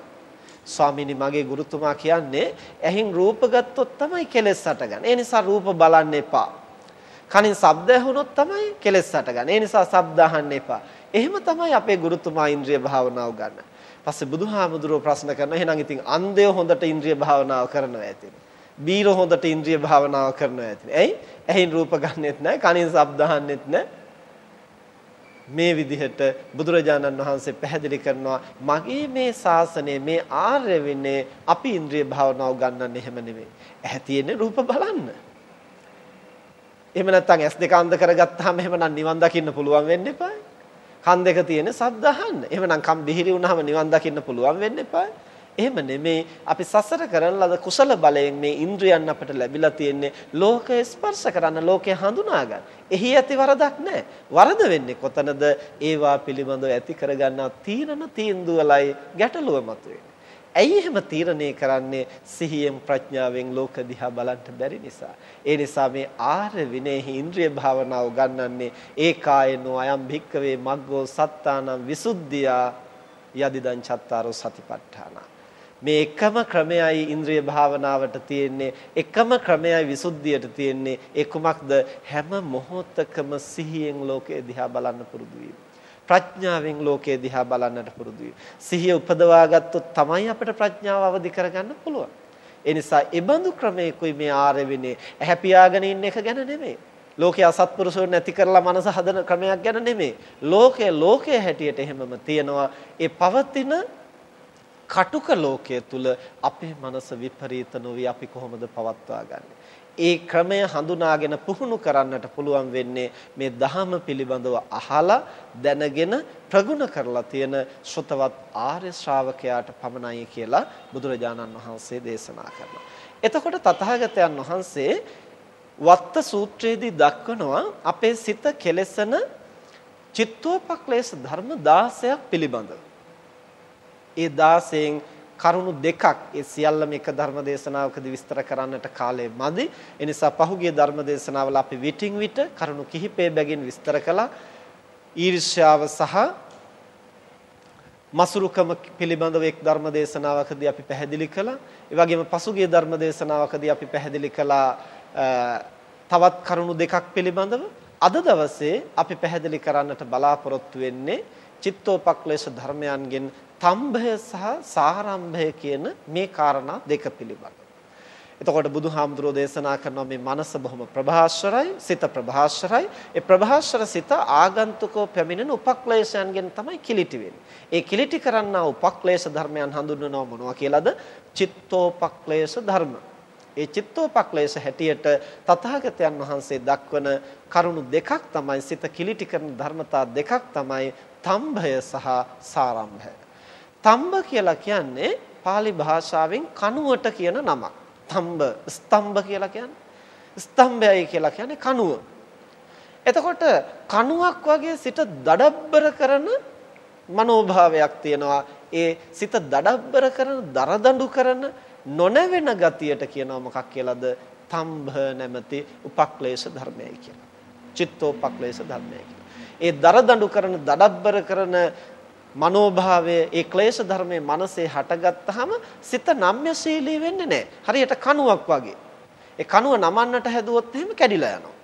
ස්වාමීනි මගේ ගුරුතුමා කියන්නේ ඇහින් රූප ගත්තොත් තමයි කෙලෙස් හටගන්නේ. ඒ නිසා රූප බලන්න එපා. කනින් ශබ්ද ඇහුනොත් තමයි කෙලෙස් හටගන්නේ. ඒ නිසා ශබ්ද අහන්න එපා. එහෙම තමයි අපේ ගුරුතුමා ඉන්ද්‍රිය භාවනාව ගන්න. පස්සේ බුදුහාමුදුරුවෝ ප්‍රශ්න කරනවා එහෙනම් ඉතින් අන්ධයෝ හොඳට ඉන්ද්‍රිය භාවනාව කරනවා ඇතිනේ. බීර හොඳට ඉන්ද්‍රිය භාවනාව කරනවා ඇති. ඇයි? ඇහින් රූප ගන්නෙත් නැහැ, කනින් ශබ්ද අහන්නෙත් නැහැ. මේ විදිහට බුදුරජාණන් වහන්සේ පැහැදිලි කරනවා මගේ මේ ශාසනය මේ ආර්ය විනේ අපි ඉන්ද්‍රිය භාවනාව ගන්නන්නේ එහෙම නෙමෙයි. ඇහැ තියෙන්නේ රූප බලන්න. එහෙම නැත්නම් ඇස් දෙක අන්ධ කරගත්තාම එහෙමනම් නිවන් දකින්න පුළුවන් වෙන්න එපා. කන් දෙක තියෙන ශබ්ද අහන්න. එහෙමනම් කම් බිහිරි වුණාම නිවන් දකින්න පුළුවන් වෙන්න එපා. එහෙම නෙමේ අපි සසර කරන ලද කුසල බලයෙන් මේ ඉන්ද්‍රියන් අපට ලැබිලා තියෙන්නේ ලෝකය ස්පර්ශ කරන්න ලෝකය හඳුනා ගන්න. එහි ඇති වරදක් නැහැ. වරද වෙන්නේ කොතනද? ඒවා පිළිබඳව ඇති කරගන්නා තීරණ තීන්දුවලයි ගැටලුව මතුවේ. ඇයි එහෙම තීරණය කරන්නේ සිහියෙන් ප්‍රඥාවෙන් ලෝක දිහා බලන්න බැරි නිසා. ඒ නිසා මේ ආර්ය විනේහි ඉන්ද්‍රිය භාවනාව ගන්නන්නේ ඒකායනෝ අයම් භික්කවේ මග්ගෝ සත්තානම් විසුද්ධියා යදිදං චත්තාරෝ සතිපට්ඨානා මේ එකම ක්‍රමයයි ඉන්ද්‍රිය භාවනාවට තියෙන්නේ එකම ක්‍රමයයි විසුද්ධියට තියෙන්නේ. ඒ කුමක්ද? හැම මොහොතකම සිහියෙන් ලෝකය දිහා බලන්න පුරුදු වීම. ප්‍රඥාවෙන් ලෝකය දිහා බලන්නට පුරුදු වීම. සිහිය උපදවා ගත්තොත් තමයි අපිට ප්‍රඥාව අවදි කරගන්න පුළුවන්. ඒ නිසා ඒබඳු ක්‍රමයකුයි මේ ආර්ය විනේ ඇහැ පියාගෙන ඉන්න එක ගැන නෙමෙයි. ලෝකයේ අසත්පුරුෂයෝ නැති කරලා මනස හදන ක්‍රමයක් ගැන නෙමෙයි. ලෝකය ලෝකයේ හැටියට එහෙමම තියෙනවා. ඒ පවතින කටුක ලෝකයේ තුල අපේ මනස විපරීත නොවි අපි කොහොමද පවත්වා ගන්නේ? ඒ ක්‍රමය හඳුනාගෙන පුහුණු කරන්නට පුළුවන් වෙන්නේ මේ ධහම පිළිබඳව අහලා දැනගෙන ප්‍රගුණ කරලා තියෙන ශ්‍රතවත් ආර්ය ශ්‍රාවකයාට පමණයි කියලා බුදුරජාණන් වහන්සේ දේශනා කරනවා. එතකොට තථාගතයන් වහන්සේ වත්ත සූත්‍රයේදී දක්වනවා අපේ සිත කෙලෙසන චිත්තෝපක්ලේශ ධර්ම 16ක් පිළිබඳව. ඒ 16න් කරුණු දෙකක් ඒ සියල්ලම එක ධර්ම දේශනාවකදී විස්තර කරන්නට කාලය මදි. ඒ නිසා පහුගිය ධර්ම දේශනාවල අපි විටින් විට කරුණු කිහිපය බැගින් විස්තර කළා. ඊර්ෂ්‍යාව සහ මසුරුකම පිළිබඳව එක් ධර්ම දේශනාවකදී අපි පැහැදිලි කළා. ඒ වගේම පසුගිය ධර්ම දේශනාවකදී අපි පැහැදිලි කළා තවත් කරුණු දෙකක් පිළිබඳව අද දවසේ අපි පැහැදිලි කරන්නට බලාපොරොත්තු වෙන්නේ චිත්තෝපක්ලේශ ධර්මයන්ගෙන් තම්භය සහ සාරම්භය කියන මේ காரணා දෙක පිළිබඳ. එතකොට බුදුහාමුදුරෝ දේශනා කරනවා මේ මනස බොහොම ප්‍රභාස්වරයි, සිත ප්‍රභාස්වරයි. ඒ ප්‍රභාස්වර සිත ආගන්තුකව පැමිණෙන උපක්ලේශයන්ගෙන් තමයි කිලිටි වෙන්නේ. ඒ කිලිටි කරන්නා උපක්ලේශ ධර්මයන් හඳුන්වනවා මොනවා කියලාද? චිත්තෝපක්ලේශ ධර්ම. ඒ චිත්තෝපක්ලේශ හැටියට තථාගතයන් වහන්සේ දක්වන කරුණු දෙකක් තමයි සිත කිලිටි කරන ධර්මතා දෙකක් තමයි තම්භය සහ සාරම්භය. තම්බ කියලා කියන්නේ pāli භාෂාවෙන් කණුවට කියන නමක්. තම්බ ස්තම්භ කියලා කියන්නේ ස්තම්භයයි කියලා කියන්නේ කණුව. එතකොට කණුවක් වගේ සිත දඩබ්බර කරන මනෝභාවයක් තියෙනවා. ඒ සිත දඩබ්බර කරන දරදඬු කරන නොනැවෙන ගතියට කියනවා මොකක් කියලාද? තම්භ නැමැති උපක්ලේශ ධර්මයයි කියලා. චිත්තෝපක්ලේශ ධර්මයයි කියලා. ඒ දරදඬු කරන දඩබ්බර කරන මනෝභාවය ඒ ක්ලේශ ධර්මයේ මනසේ හටගත්තාම සිත නම්‍යශීලී වෙන්නේ නැහැ. හරියට කණුවක් වගේ. ඒ කණුව නමන්නට හැදුවොත් එහෙම කැඩිලා යනවා.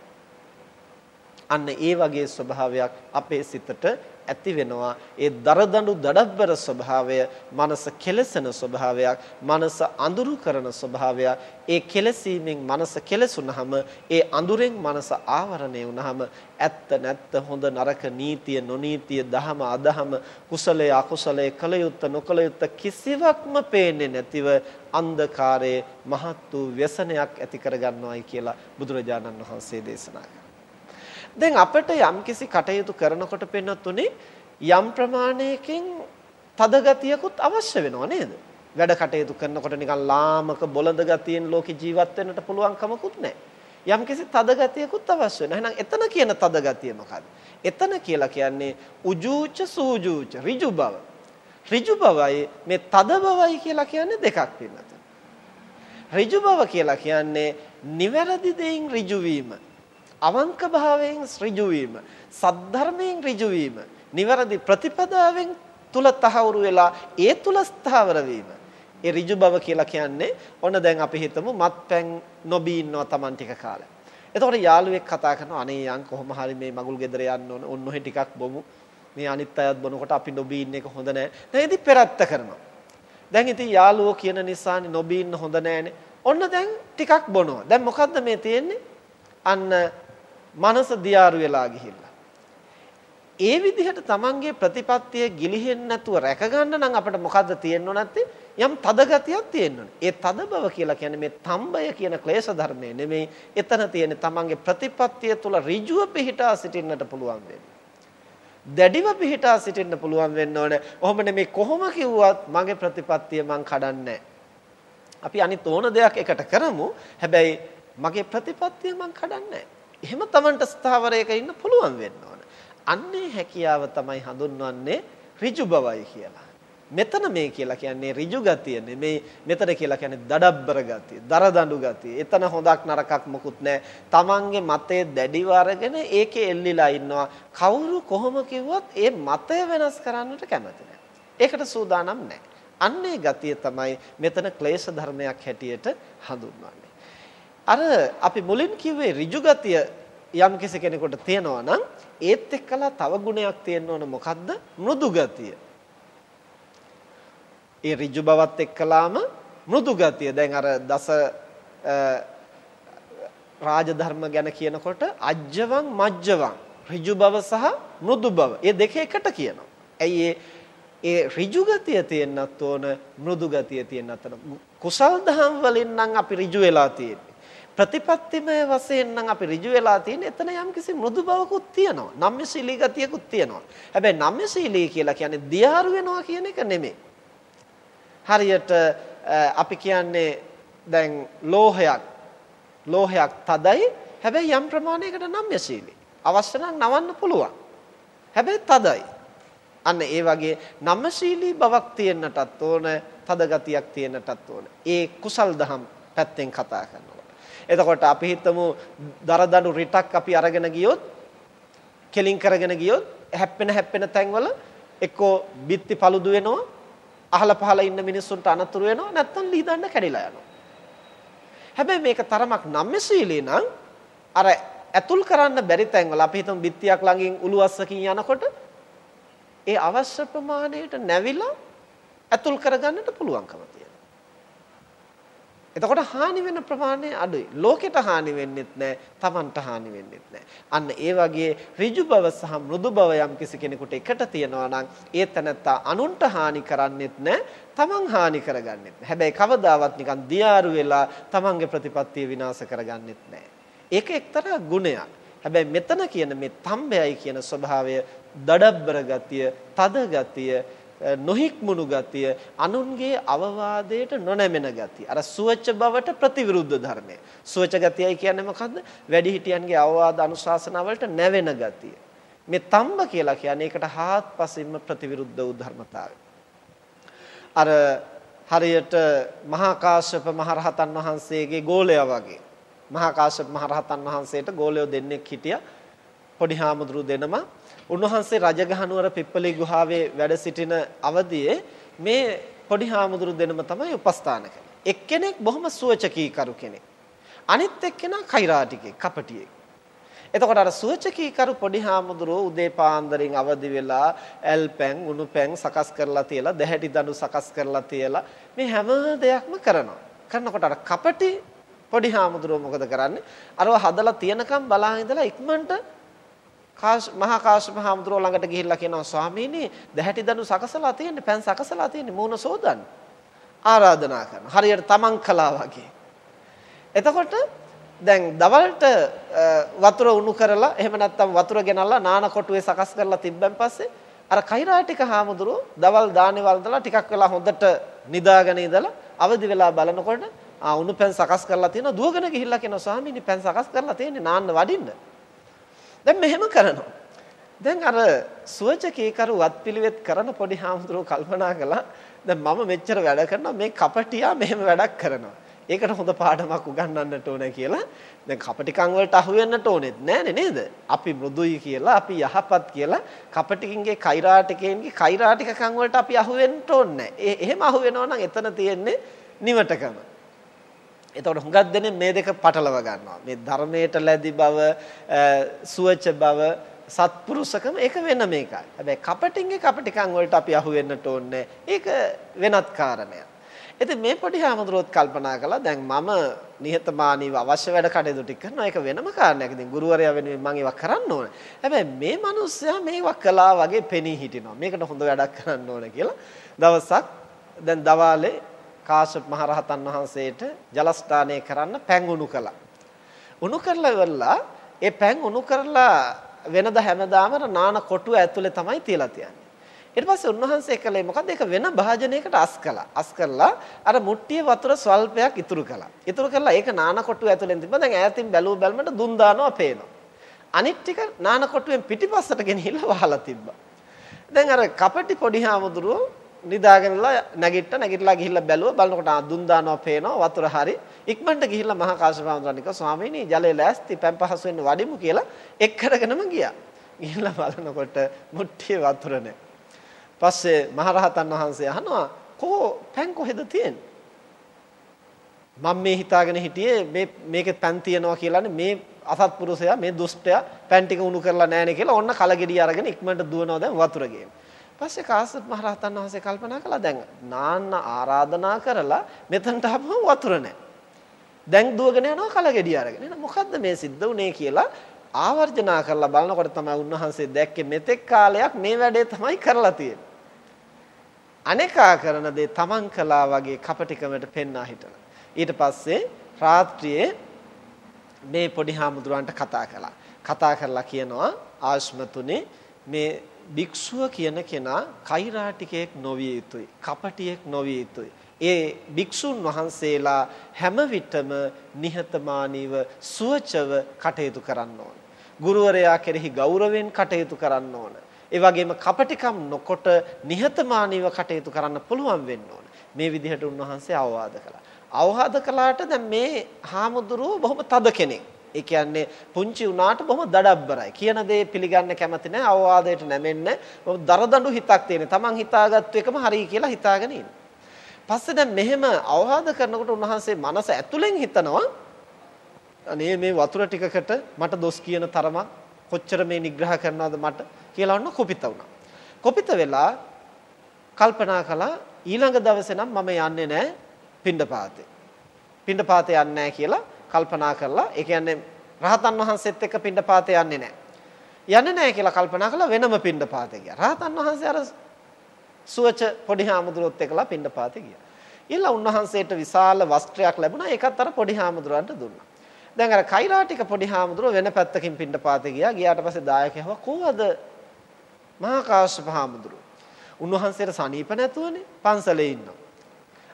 අන්න ඒ වගේ ස්වභාවයක් අපේ සිතට ඇති වෙනවා ඒ දරදඬු දඩබ්බර ස්වභාවය මනස කෙලසන ස්වභාවයක් මනස අඳුරු කරන ස්වභාවයක් ඒ කෙලසීමෙන් මනස කෙලසුනහම ඒ අඳුරෙන් මනස ආවරණය වුනහම ඇත්ත නැත්ත හොඳ නරක නීතිය නොනීතිය දහම අදහම කුසලයේ අකුසලයේ කල යුත්ත නොකල යුත්ත කිසිවක්ම පේන්නේ නැතිව අන්ධකාරයේ මහත් වූ ව්‍යසනයක් ඇති කරගන්නවායි කියලා බුදුරජාණන් වහන්සේ දේශනා කළා. දැන් අපිට යම්කිසි කටයුතු කරනකොට පෙන්නතුනේ යම් ප්‍රමාණයකින් තද ගතියකුත් අවශ්‍ය වෙනව නේද? වැඩ කටයුතු කරනකොට නිකන් ලාමක බොළඳ ගතියෙන් ලෝකේ ජීවත් වෙන්නට පුළුවන් කමකුත් නැහැ. යම්කිසි තද ගතියකුත් අවශ්‍ය වෙනවා. එහෙනම් එතන කියන තද ගතිය මොකද්ද? එතන කියලා කියන්නේ උජූච සූජූච ඍජු බව. ඍජු බවයි මේ තද බවයි කියලා කියන්නේ දෙකක් වෙනත. ඍජු බව කියලා කියන්නේ නිවැරදි දෙයින් ඍජු වීම. අවංක භාවයෙන් ඍජු වීම, සද්ධර්මයෙන් ඍජු වීම, නිවැරදි ප්‍රතිපදාවෙන් තුල තහවුරු වෙලා ඒ තුල ස්ථාවර වීම. ඒ ඍජු බව කියලා කියන්නේ ඔන්න දැන් අපි හිතමු මත්පැන් නොබී ඉන්නවා Taman ටික කාලයක්. එතකොට යාළුවෙක් කතා කරනවා අනේ යන් කොහොම හරි මේ මගුල් ගෙදර යන්න ඕන. ඔන්න ඔහෙ ටිකක් බොමු. මේ අනිත් අයත් බොනකොට අපි නොබී ඉන්න එක හොඳ නෑ. දැන් ඉතින් පෙරත්ත කරනවා. දැන් ඉතින් යාළුවෝ කියන නිසානේ නොබී ඉන්න හොඳ නෑනේ. ඔන්න දැන් ටිකක් බොනවා. දැන් මොකද්ද මේ තියෙන්නේ? අන්න මනස දියාරු වෙලා ගිහිල්ලා. ඒ විදිහට තමන්ගේ ප්‍රතිපත්තිය ගිලිහෙන්නේ නැතුව රැකගන්න නම් අපිට මොකද්ද තියෙන්න නැත්තේ? යම් තද ගතියක් තියෙන්න ඒ තද බව කියලා කියන්නේ මේ තම්බය කියන ක්ලේශ ධර්මය නෙමෙයි. එතන තියෙන්නේ තමන්ගේ ප්‍රතිපත්තිය තුල ඍජුව පිහිටා සිටින්නට පුළුවන් වෙන්නේ. දැඩිව පිහිටා සිටින්න පුළුවන් වෙන්න ඕනේ. ඔහොම නෙමෙයි කොහොම කිව්වත් මගේ ප්‍රතිපත්තිය මං කඩන්නේ අපි අනිත් ඕන දෙයක් එකට කරමු. හැබැයි මගේ ප්‍රතිපත්තිය මං කඩන්නේ එහෙම Tamanට ස්ථාවරයක ඉන්න පුළුවන් වෙන්න ඕන. අන්නේ හැකියාව තමයි හඳුන්වන්නේ ඍජු බවයි කියලා. මෙතන මේ කියලා කියන්නේ ඍජු ගතිය නෙමේ මෙතන කියලා කියන්නේ දඩබ්බර ගතිය, දරදඬු ගතිය. එතන හොඳක් නරකක් මොකුත් නැහැ. Tamanගේ මතේ දැඩිව අරගෙන ඒකේ එල්ලිලා ඉන්නවා. කවුරු කොහොම කිව්වත් ඒ මතය වෙනස් කරන්නට කැමති නැහැ. ඒකට සූදානම් නැහැ. අන්නේ ගතිය තමයි මෙතන ක්ලේශ ධර්මයක් හැටියට හඳුන්වන්නේ. අර අපි මුලින් කිව්වේ ඍජු ගතිය යම් කෙනෙකුට තියෙනවා නම් ඒත් එක්කලා තව ගුණයක් තියෙන්න ඕන මොකද්ද? මෘදු ගතිය. ඒ ඍජු බවත් එක්කලාම මෘදු ගතිය. දැන් අර දස රාජධර්ම ගැන කියනකොට අජ්ජවං මජ්ජවං ඍජු බව සහ මෘදු බව. මේ දෙක එකට කියනවා. ඇයි ඒ ඒ ඍජු ගතිය තියෙන්නත් ඕන මෘදු ගතිය තියෙන්නත් ඕන. කුසල් දහම් වලින් නම් අපි ඍජු වෙලා තියෙන්නේ. ප්‍රතිපත්තිමය වශයෙන් නම් අපි ඍජු වෙලා තියෙන එතන යම්කිසි මෘදු බවකුත් තියෙනවා. නම්‍යශීලී ගතියකුත් තියෙනවා. හැබැයි නම්‍යශීලී කියලා කියන්නේ දියාරු වෙනවා කියන එක නෙමෙයි. හරියට අපි කියන්නේ දැන් ලෝහයක් ලෝහයක් තදයි හැබැයි යම් ප්‍රමාණයකට නම්‍යශීලී. අවශ්‍ය නම් නවන්න පුළුවන්. හැබැයි තදයි. අන්න ඒ වගේ නම්‍යශීලී බවක් තියෙන්නටත් ඕන, තද ගතියක් තියෙන්නටත් ඕන. ඒ කුසල් දහම් පැත්තෙන් කතා කරනවා. එතකොට අපි හිතමු දරදඬු රිටක් අපි අරගෙන ගියොත් කෙලින් කරගෙන ගියොත් හැප්පෙන හැප්පෙන තැන්වල එක්කෝ බිත්ති paludu වෙනවා අහල පහල ඉන්න මිනිස්සුන්ට අනතුරු වෙනවා නැත්තම් ලී දන්න කැඩිලා යනවා. හැබැයි මේක තරමක් නම්‍යශීලී නම් අර ඇතුල් කරන්න බැරි තැන්වල අපි හිතමු බිත්තියක් ළඟින් උළුවස්සකින් යනකොට ඒ අවශ්‍ය ප්‍රමාණයට නැවිලා ඇතුල් කරගන්නට පුළුවන්කම තියෙනවා. එතකොට හානි වෙන ප්‍රමාණය අඩුයි. ලෝකෙට හානි වෙන්නෙත් නැහැ, Tamanට හානි වෙන්නෙත් නැහැ. අන්න ඒ වගේ ඍජු බව සහ මෘදු බව යම් කිසි කෙනෙකුට එකට තියෙනවා නම් ඒ තැනත්තා අනුන්ට හානි කරන්නෙත් නැහැ, Taman හානි කරගන්නෙත් නැහැ. හැබැයි කවදාවත් නිකන් දියාරු වෙලා Tamanගේ ප්‍රතිපත්තිය විනාශ කරගන්නෙත් නැහැ. ඒක එක්තරා ගුණයක්. හැබැයි මෙතන කියන මේ තම්බයයි කියන ස්වභාවය දඩබ්බර ගතිය, තද ගතිය නොහික්මුණු ගතිය අනුන්ගේ අවවාදයට නොනැමෙන ගතිය. අර සුවච බවට ප්‍රතිවිරුද්ධ ධර්මය. සුවච ගතියයි කියන්නේ මොකද්ද? වැඩිහිටියන්ගේ අවවාද අනුශාසනා වලට නැවෙන ගතිය. මේ තම්බ කියලා කියන්නේ ඒකට හාත්පසින්ම ප්‍රතිවිරුද්ධ වූ ධර්මතාවය. අර හරියට මහා කාශ්‍යප මහරහතන් වහන්සේගේ ගෝලයා වගේ. මහා කාශ්‍යප මහරහතන් වහන්සේට ගෝලයෝ දෙන්නෙක් හිටියා. පොඩි හාමුදුරු දෙනම උන්වහන්සේ රජගහනුවර පිප්පලි ගුහාවේ වැඩ සිටින අවදියේ මේ පොඩි හාමුදුරු දෙනම තමයි උපස්ථාන කළේ. එක්කෙනෙක් බොහොම සුවචකී කරු කෙනෙක්. අනිත් එක්කෙනා කෛරාටිකෙක්, කපටියෙක්. එතකොට අර සුවචකී කරු පොඩි හාමුදුරුවෝ උදේ පාන්දරින් අවදි වෙලා ඇල්පැන්, උණුපැන් සකස් කරලා තියලා, දැහැටි දඬු සකස් කරලා තියලා මේ හැම දෙයක්ම කරනවා. කරනකොට අර කපටි පොඩි හාමුදුරුවෝ මොකද කරන්නේ? අරව හදලා තියනකම් බලා ඉඳලා ඉක්මනට මහා කාශ්‍යප හාමුදුරුවෝ ළඟට ගිහිල්ලා කියනවා ස්වාමීනි දැහැටි දඬු සකසලා තියෙන්නේ පෑන් සකසලා තියෙන්නේ මූණ සෝදන්න. ආරාධනා කරනවා හරියට තමන් කළා වගේ. එතකොට දැන් දවල්ට වතුර උණු කරලා එහෙම නැත්නම් වතුර ගෙනල්ලා නාන කොටුවේ සකස් කරලා තිබ්බන් පස්සේ අර කෛරාටික හාමුදුරුවෝ දවල් දානේ වලදලා ටිකක් වෙලා හොඳට නිදාගෙන ඉඳලා අවදි වෙලා බලනකොට ආ උණු පෑන් සකස් කරලා තියෙනවා. දුවගෙන ගිහිල්ලා කියනවා ස්වාමීනි පෑන් සකස් කරලා තියෙන්නේ නාන්න වඩින්න. දැන් මෙහෙම කරනවා. දැන් අර සුවචකීකරු වත්පිළිවෙත් කරන පොඩි හාමුදුරුවෝ කල්පනා කළා දැන් මම මෙච්චර වැඩ කරනවා මේ කපටියා මෙහෙම වැඩක් කරනවා. ඒකට හොඳ පාඩමක් උගන්වන්නට ඕනේ කියලා දැන් කපටිකම් වලට අහු වෙන්නට ඕනෙත් නෑනේ නේද? අපි මෘදුයි කියලා අපි යහපත් කියලා කපටිකින්ගේ කෛරාටිකයන්ගේ කෛරාටිකකම් වලට අපි අහු වෙන්න ඕනේ නෑ. එහෙම අහු වෙනවා නම් එතන තියෙන්නේ නිවටකම. එතකොට හුඟක් දෙනේ මේ දෙක පටලව ගන්නවා. මේ ධර්මයට ලැබි බව, සුවච බව, සත්පුරුෂකම ඒක වෙන මේකයි. හැබැයි කපටින්ගේ කපටිකම් වලට අපි අහු වෙන්නට ඕනේ. ඒක වෙනත් කාරණයක්. ඉතින් මේ පොඩි හැමදෙරොත් කල්පනා කළා දැන් මම නිහතමානීව අවශ්‍ය වැඩ කටයුතු ටික කරනවා ඒක වෙනම කාරණයක්. ඉතින් ගුරුවරයා වෙනුවෙන් මම ඒවා කරන්න ඕන. හැබැයි මේ මිනිස්සයා මේවා කළා වගේ පෙනී හිටිනවා. මේකට හොඳ වැඩක් කරන්න ඕන කියලා දවසක් දැන් දවාලේ කාශ්‍යප මහරහතන් වහන්සේට ජල ස්නානය කරන්න පැන් උණු කළා. උණු කරලා ඉවරලා ඒ පැන් උණු කරලා වෙනද හැමදාම නාන කොටුව ඇතුලේ තමයි තියලා තියන්නේ. ඊට පස්සේ උන්වහන්සේ කළේ මොකද? ඒක වෙන භාජනයකට අස් කළා. අස් කරලා අර මුට්ටිය වතුර ස්වල්පයක් ඉතුරු කළා. ඉතුරු කරලා ඒක නාන කොටුව ඇතුලෙන් තිබ්බා. දැන් ඈතින් බැලුව බැලමට දුම් දානවා පේනවා. අනිත් ටික නාන කොටුවෙන් පිටිපස්සට ගෙනහිල්ලා වහලා තිබ්බා. දැන් අර කපටි පොඩි හාමුදුරුවෝ නිදාගෙනලා නැගිට්ට නැගිටලා ගිහිල්ලා බැලුවා. බලනකොට ආ දුන් දානවා පේනවා වතුර හරි. ඉක්මනට ගිහිල්ලා මහා කාශ්‍යප හාමුදුරන් කිව්වා ස්වාමීනි ජලය ලෑස්ති පැන් පහසු වෙන්න වඩිමු කියලා එක් කරගෙනම ගියා. ගිහිල්ලා බලනකොට මුට්ටියේ වතුර නැහැ පස්සේ මහරහතන් වහන්සේ අහනවා කෝ පැන් කොහෙද තියෙන්නේ? මම මේ හිතාගෙන හිටියේ මේ මේකේ පැන් තියනවා කියලානේ. මේ අසත්පුරුෂයා මේ දුෂ්ටයා පැන් ටික උණු කරලා නැහැනේ කියලා ඔන්න කලගෙඩිය අරගෙන ඉක්මනට දුවනවා දැන් වතුර ගේම. පස්සේ කාශ්‍යප මහ රහතන් වහන්සේ කල්පනා කළා දැන් නාන්න ආරාධනා කරලා මෙතනට ආවම වතුර නැහැ. දැන් දුවගෙන යනවා කලගෙඩිය අරගෙන. එහෙනම් මොකද්ද මේ සිද්ධ වුනේ කියලා ආවර්ජනා කරලා බලනකොට තමයි උන්වහන්සේ දැක්කේ මෙතෙක් කාලයක් මේ වැඩේ තමයි කරලා තියෙන්නේ. අනේකා කරන දේ තමන් කළා වගේ කපටිකමට පෙන්නා හිටලා. ඊට පස්සේ රාත්‍රියේ මේ පොඩි හාමුදුරන්ට කතා කළා. කතා කරලා කියනවා ආශ්මතුනේ මේ භික්ෂුව කියන කෙනා කෛරාටිකයෙක් නොවිය යුතුයි. කපටියෙක් නොවිය යුතුයි. ඒ භික්ෂුන් වහන්සේලා හැම විටම නිහතමානීව සුවචව කටයුතු කරන්න ඕන. ගුරුවරයා කෙරෙහි ගෞරවයෙන් කටයුතු කරන්න ඕන. ඒ වගේම කපටිකම් නොකොට නිහතමානීව කටයුතු කරන්න පුළුවන් වෙන්න ඕන. මේ විදිහට උන්වහන්සේ අවවාද කළා. අවවාද කළාට දැන් මේ හාමුදුරුව බොහොම තද කෙනෙක්. ඒ කියන්නේ පුංචි උනාට බොහොම දඩබ්බරයි. කියන දේ පිළිගන්න කැමති නැහැ. අවවාදයට නැමෙන්න. බොහොම දරදඬු හිතක් තියෙන. Taman හිතාගත්තු එකම හරි කියලා හිතාගෙන ඉන්න. පස්සේ දැන් මෙහෙම අවවාද කරනකොට උන්වහන්සේ මනස ඇතුලෙන් හිතනවා අනේ මේ වතුර ටිකකට මට දොස් කියන තරමක් කොච්චර මේ නිග්‍රහ කරනවද මට කියලා ඔන්න කුපිත වුණා. කුපිත වෙලා කල්පනා කළා ඊළඟ දවසේ නම් මම යන්නේ නැහැ පින්ඩපාතේ. පින්ඩපාතේ යන්නේ නැහැ කියලා කල්පනා කරලා ඒ කියන්නේ රහතන් වහන්සේත් එක්ක පින්ඩපාතේ යන්නේ නැහැ. යන්නේ නැහැ කියලා කල්පනා කළා වෙනම පින්ඩපාතේ ගියා. රහතන් වහන්සේ අර සුවච පොඩි හාමුදුරුවොත් එක්කලා පින්ඩපාතේ ගියා. ඊළඟ උන්වහන්සේට විශාල වස්ත්‍රයක් ලැබුණා. ඒකත් අර පොඩි හාමුදුරුවන්ට දුන්නා. දැන් අර කෛරාටික පොඩි හාමුදුරුව වෙන පැත්තකින් පින්ඩපාතේ ගියා. ගියාට පස්සේ දායකයව කොහොමද මහා කාශ්‍යප හාමුදුරුව. උන්වහන්සේට සනීප නැතුවනේ පන්සලේ ඉන්නවා.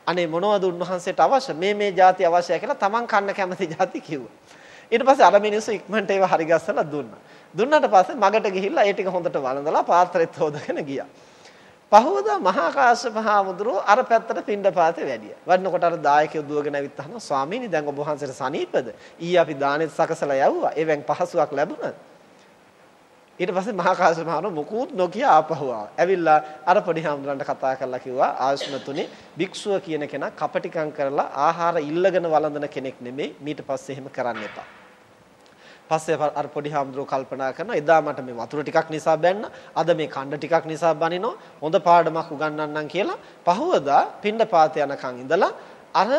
අනේ මොනවද උන්වහන්සේට අවශ්‍ය මේ මේ જાති අවශ්‍යයි කියලා තමන් කන්න කැමති જાති කිව්වා. ඊට පස්සේ අර මිනිස්සු ඉක්මනට ඒව හරි ගස්සලා දුන්නා. දුන්නාට පස්සේ මගට ගිහිල්ලා ඒ ටික හොඳට වළඳලා පාත්‍රෙත් හොදගෙන ගියා. පහවදා මහා කාශ්‍යප හාමුදුරුවෝ අර පැත්තට පින්ඩපාතේ වැඩිය. වඩනකොට අර දායකයෝ දුවගෙන ඇවිත් අහනවා ස්වාමීනි දැන් ඔබ වහන්සේට සනීපද? ඊ අපි දානෙත් සකසලා යවුවා. ඒවෙන් පහසුවක් ලැබුණාද? ඊට පස්සේ මහා කාශ්‍යප මහණෝ මුකුත් නොකිය ආපහු ආවා. ඇවිල්ලා අර පොඩි හාමුදුරන්ට කතා කරලා කිව්වා ආයුෂ්මතුනි භික්ෂුව කියන කෙනා කපටිකම් කරලා ආහාර ඉල්ලගෙන වළඳන කෙනෙක් නෙමෙයි. ඊට පස්සේ එහෙම කරන්න එපා. පස්සේ අර පොඩි හාමුදුරුවෝ කල්පනා කරනවා එදා මට මේ වතුර ටිකක් නිසා බැන්න අද මේ කණ්ඩ ටිකක් නිසා බනිනවා හොඳ පාඩමක් උගන්වන්නම් කියලා පහවදා පින්ඩ පාත යනකන් ඉඳලා අර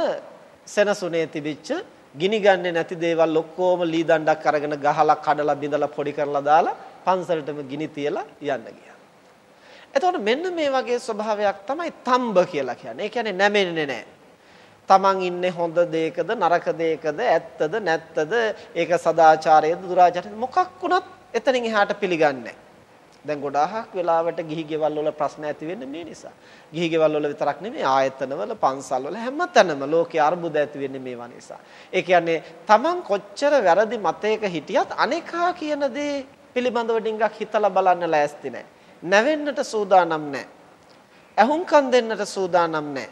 සෙනසුනේ තිබිච්ච ගිනි ගන්නේ නැති දේවල් ඔක්කොම ලී දණ්ඩක් අරගෙන ගහලා කඩලා බිඳලා පොඩි කරලා දාලා පන්සලටම ගිනි තියලා යන්න ගියා. එතකොට මෙන්න මේ වගේ ස්වභාවයක් තමයි තම්බ කියලා කියන්නේ. ඒ කියන්නේ නැමෙන්නේ නැහැ. Taman ඉන්නේ හොඳ දෙයකද නරක දෙයකද ඇත්තද නැත්තද ඒක සදාචාරයේද දුරාචාරයේද මොකක් වුණත් එතනින් එහාට පිළිගන්නේ දැන් ගොඩාක් වෙලාවට ගිහි ගෙවල් වල ප්‍රශ්න ඇති වෙන්නේ මේ නිසා. ගිහි ගෙවල් වල විතරක් නෙමෙයි ආයතනවල පන්සල් වල හැමතැනම ලෝකේ අර්බුද ඇති වෙන්නේ මේවා නිසා. ඒ කියන්නේ Taman කොච්චර වැරදි මතයක හිටියත් අනේකා කියන දේ පිළිබඳව ඩිංගක් හිතලා බලන්න ලෑස්ති නැහැ. නැවෙන්නට සූදානම් නැහැ. ඇහුම්කන් දෙන්නට සූදානම් නැහැ.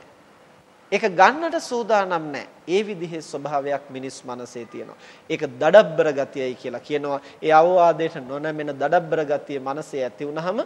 ඒක ගන්නට සූදානම් නැහැ. ඒ විදිහේ ස්වභාවයක් මිනිස් මනසේ තියෙනවා. ඒක දඩබ්බර ගතියයි කියලා කියනවා. ඒ අවවාදයට නොනැමෙන දඩබ්බර ගතිය මනසේ ඇති වුනහම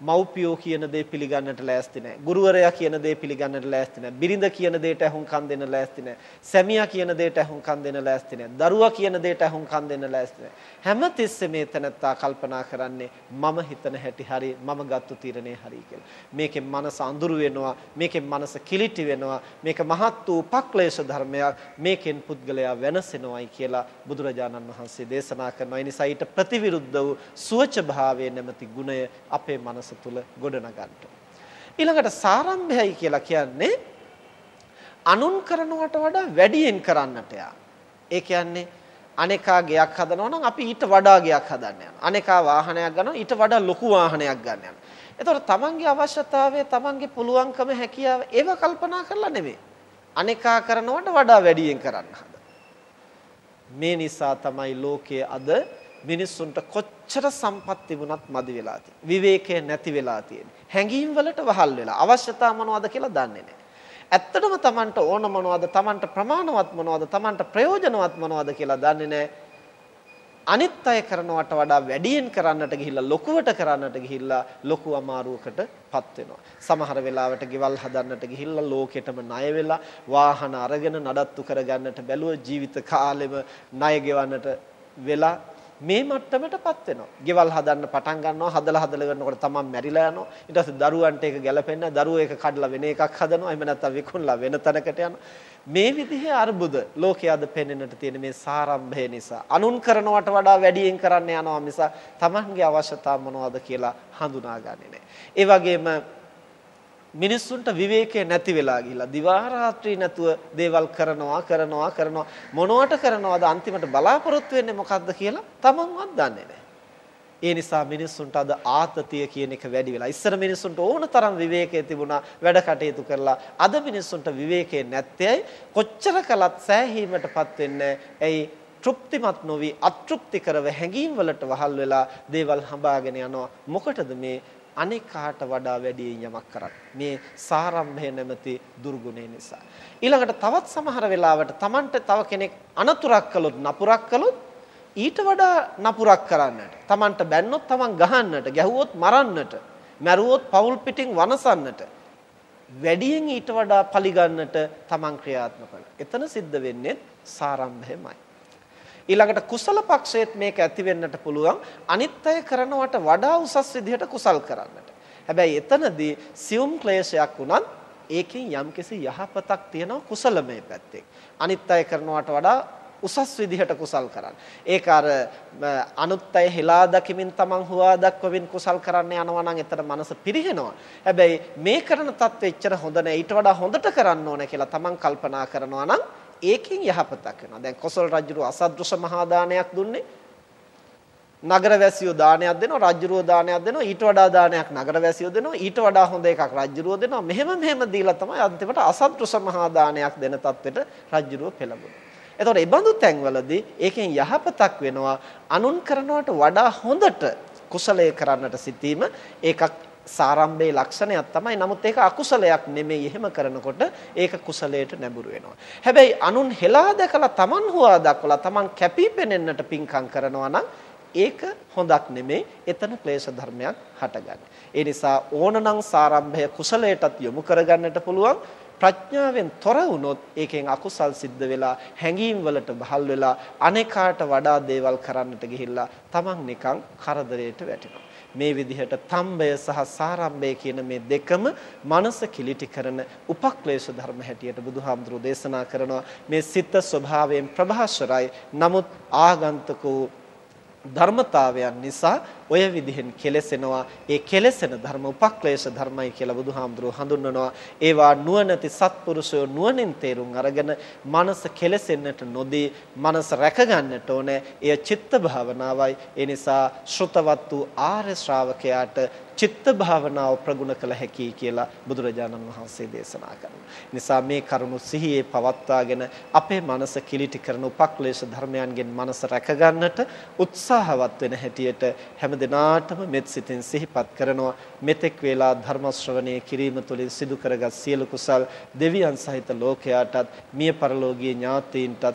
මව්පියෝ කියන දේ පිළිගන්නට ලෑස්ති නැහැ. ගුරුවරයා කියන දේ පිළිගන්නට ලෑස්ති නැහැ. බිරිඳ කියන දේට අහුම්කම් දෙන්න ලෑස්ති නැහැ. සැමියා කියන දේට අහුම්කම් දෙන්න ලෑස්ති නැහැ. දරුවා කියන දේට අහුම්කම් දෙන්න ලෑස්ති නැහැ. හැම තිස්සෙම මේ තනත්තා කල්පනා කරන්නේ මම හිතන හැටි හරි මම ගත්තු තීරණේ හරි කියලා. මේකෙන් මනස අඳුරු වෙනවා. මේකෙන් මනස කිලිටි වෙනවා. මේක මහත් වූ උපක්ලේශ ධර්මයක්. මේකෙන් පුද්ගලයා වෙනසෙනවයි කියලා බුදුරජාණන් වහන්සේ දේශනා කරනවා. ඒ නිසා ඊට ප්‍රතිවිරුද්ධ වූ සුවච භාවයේ නැමැති ගුණය අපේ මනස මනස තුල ගොඩනගන්න. ඊළඟට සාරම්භයයි කියලා කියන්නේ අනුන් කරනවට වඩා වැඩියෙන් කරන්නට යා. ඒ කියන්නේ අනේකා ගයක් හදනවා නම් අපි ඊට වඩා ගයක් හදන්න යනවා. අනේකා වාහනයක් ගන්නවා ඊට වඩා ලොකු වාහනයක් ගන්න යනවා. එතකොට තමන්ගේ අවශ්‍යතාවය තමන්ගේ පුළුවන්කම හැකියාව ඒව කල්පනා කරලා නෙමෙයි. අනේකා කරනවට වඩා වැඩියෙන් කරන්න හද. මේ නිසා තමයි ලෝකයේ අද මිනිස්සුන්ට කොච්චර සම්පත් තිබුණත් මදි වෙලා තියෙන්නේ. විවේකය නැති වෙලා තියෙන්නේ. හැඟීම් වලට වහල් වෙලා අවශ්‍යතා මොනවද කියලා දන්නේ නැහැ. ඇත්තටම Tamanට ඕන මොනවද, Tamanට ප්‍රමාණවත් මොනවද, Tamanට ප්‍රයෝජනවත් මොනවද කියලා දන්නේ නැහැ. අනිත් අය කරනවට වඩා වැඩියෙන් කරන්නට ගිහිල්ලා ලොකුවට කරන්නට ගිහිල්ලා ලොකු අමාරුවකටපත් වෙනවා. සමහර වෙලාවට ගෙවල් හදන්නට ගිහිල්ලා ලෝකෙටම ණය වෙලා වාහන අරගෙන නඩත්තු කරගන්නට බැලුව ජීවිත කාලෙම ණය ගෙවන්නට වෙලා මේ මට්ටමටපත් වෙනවා. ගෙවල් හදන්න පටන් ගන්නවා හදලා හදලා කරනකොට තමන් මැරිලා යනවා. ඊට පස්සේ දරුවන්ට ඒක ගැලපෙන්නේ නැහැ. දරුවෝ ඒක කඩලා වෙන එකක් හදනවා. එහෙම නැත්නම් විකුණලා වෙන තැනකට යනවා. මේ විදිහේ අර්බුද ලෝකයේ අද පෙනෙන්නට තියෙන මේ සාරම්භය නිසා අනුන් කරනවට වඩා වැඩියෙන් කරන්න යනවා මිස තමන්ගේ අවශ්‍යතා මොනවද කියලා හඳුනාගන්නේ නැහැ. ඒ වගේම මිනිස්සුන්ට විවේකයේ නැති වෙලා ගිහිල්ලා දිවා රාත්‍රී නැතුව දේවල් කරනවා කරනවා කරනවා මොනවට කරනවද අන්තිමට බලාපොරොත්තු වෙන්නේ මොකද්ද කියලා තමන්වත් දන්නේ නැහැ. ඒ නිසා මිනිස්සුන්ට අද ආතතිය කියන එක වැඩි වෙලා. ඉස්සර මිනිස්සුන්ට ඕන තරම් විවේකයේ තිබුණා වැඩ කටයුතු කරලා. අද මිනිස්සුන්ට විවේකයේ නැත්තේයි කොච්චර කලත් සෑහීමටපත් වෙන්නේ. ඇයි තෘප්තිමත් නොවි අතෘප්ති කරව හැඟීම් වලට වහල් වෙලා දේවල් හඹාගෙන යනවා. මොකටද මේ අනිකාට වඩා වැඩියෙන් යමක් කරන්නේ. මේ සාරම්භය නැමැති දුර්ගුණය නිසා. ඊළඟට තවත් සමහර වෙලාවට Tamanට තව කෙනෙක් අනතුරක් කළොත් නපුරක් කළොත් ඊට වඩා නපුරක් කරන්නට. Tamanට බැන්නොත් Taman ගහන්නට, ගැහුවොත් මරන්නට, මැරුවොත් පවුල් පිටින් වනසන්නට. වැඩියෙන් ඊට වඩා පලිගන්නට Taman ක්‍රියාත්මක කරනවා. එතන සිද්ධ වෙන්නේ සාරම්භයමයි. ඊළඟට කුසල පක්ෂයේත් මේක ඇති වෙන්නට පුළුවන් අනිත් අය කරනවට වඩා උසස් විදිහට කුසල් කරන්නට. හැබැයි එතනදී සියුම් ක්ලේශයක් වුණත් ඒකෙන් යම්කිසි යහපතක් තියෙනවා කුසලමය පැත්තෙන්. අනිත් අය කරනවට වඩා උසස් විදිහට කුසල් කරන්න. ඒක අර අනුත් අය හෙලා දකිමින් තමන් හුවා දක්වමින් කුසල් කරන්න යනවා නම් එතන මනස පිරිහෙනවා. හැබැයි මේ කරන தත්ත්වෙ එච්චර හොඳ නැහැ. ඊට වඩා හොඳට කරන්න ඕන කියලා තමන් කල්පනා කරනවා නම් ඒකෙන් යහපතක් වෙනවා. දැන් කොසල් රජුරු අසදෘශ මහා දානයක් දුන්නේ නගරවැසියෝ දානයක් දෙනවා රජුරුව දානයක් දෙනවා ඊට වඩා දානයක් නගරවැසියෝ දෙනවා ඊට වඩා හොඳ එකක් රජුරුව දෙනවා මෙහෙම මෙහෙම දීලා තමයි අන්තිමට අසත්ෘස මහා දානයක් දෙන තත්වෙට රජුරුව පෙළඹුණා. එතකොට මේ බඳු තැන්වලදී ඒකෙන් යහපතක් වෙනවා අනුන් කරනවට වඩා හොඳට කුසලයේ කරන්නට සිටීම ඒකක් සාරම්භයේ ලක්ෂණයක් තමයි. නමුත් ඒක අකුසලයක් නෙමෙයි. එහෙම කරනකොට ඒක කුසලයට නැඹුරු වෙනවා. හැබැයි අනුන් හෙලා දැකලා Taman හුවා දක්වලා Taman කැපී පෙනෙන්නට පිංකම් කරනවා නම් ඒක හොඳක් නෙමෙයි. එතන ක්ලේශ ධර්මයක් හටගන්නේ. ඒ නිසා ඕනනම් සාරම්භය කුසලයටත් යොමු කරගන්නට පුළුවන්. ප්‍රඥාවෙන් තොර වුණොත් ඒකෙන් අකුසල් සිද්ධ වෙලා හැඟීම් වලට බහල් වෙලා අනේකාට වඩා දේවල් කරන්නට ගිහිල්ලා තමන් නිකන් කරදරයට වැටෙනවා. මේ විදිහට තම්බය සහ සාරම්භය කියන මේ දෙකම මනස කිලිටි කරන උපක්ලේශ ධර්ම හැටියට බුදුහාමුදුරෝ දේශනා කරනවා. මේ සිත ස්වභාවයෙන් ප්‍රභාස්වරයි නමුත් ආගන්තුකෝ ධර්මතාවයන් නිසා ඔය විදිහෙන් කෙලසෙනවා. ඒ කෙලසෙන ධර්ම උපක්ලේශ ධර්මයි කියලා බුදුහාමුදුරුවෝ හඳුන්වනවා. ඒවා නුවණැති සත්පුරුෂයෝ නුවණින් තේරුම් අරගෙන මනස කෙලසෙන්නට නොදී මනස රැකගන්නට ඕනේ. එය චිත්ත භාවනාවයි. ඒ නිසා ශ්‍රුතවත් වූ ආර්ය ශ්‍රාවකයාට චිත්ත භාවනාව ප්‍රගුණ කළ හැකි කියලා බුදුරජාණන් වහන්සේ දේශනා කරනවා. නිසා මේ කරුණු සිහියේ පවත්වාගෙන අපේ මනස කිලිටි කරන උපක්ලේශ ධර්මයන්ගෙන් මනස රැකගන්නට උත්සාහවත් වෙන හැටියට හැම දිනාටම මෙත් සිතින් සිහිපත් කරනවා. මෙතෙක් වේලා ධර්ම ශ්‍රවණය කිරීම තුළින් සිදු කරගත් සියලු කුසල් දෙවියන් සහිත ලෝකයාටත් මිය පරලෝකීය ඥාතීන්ටත්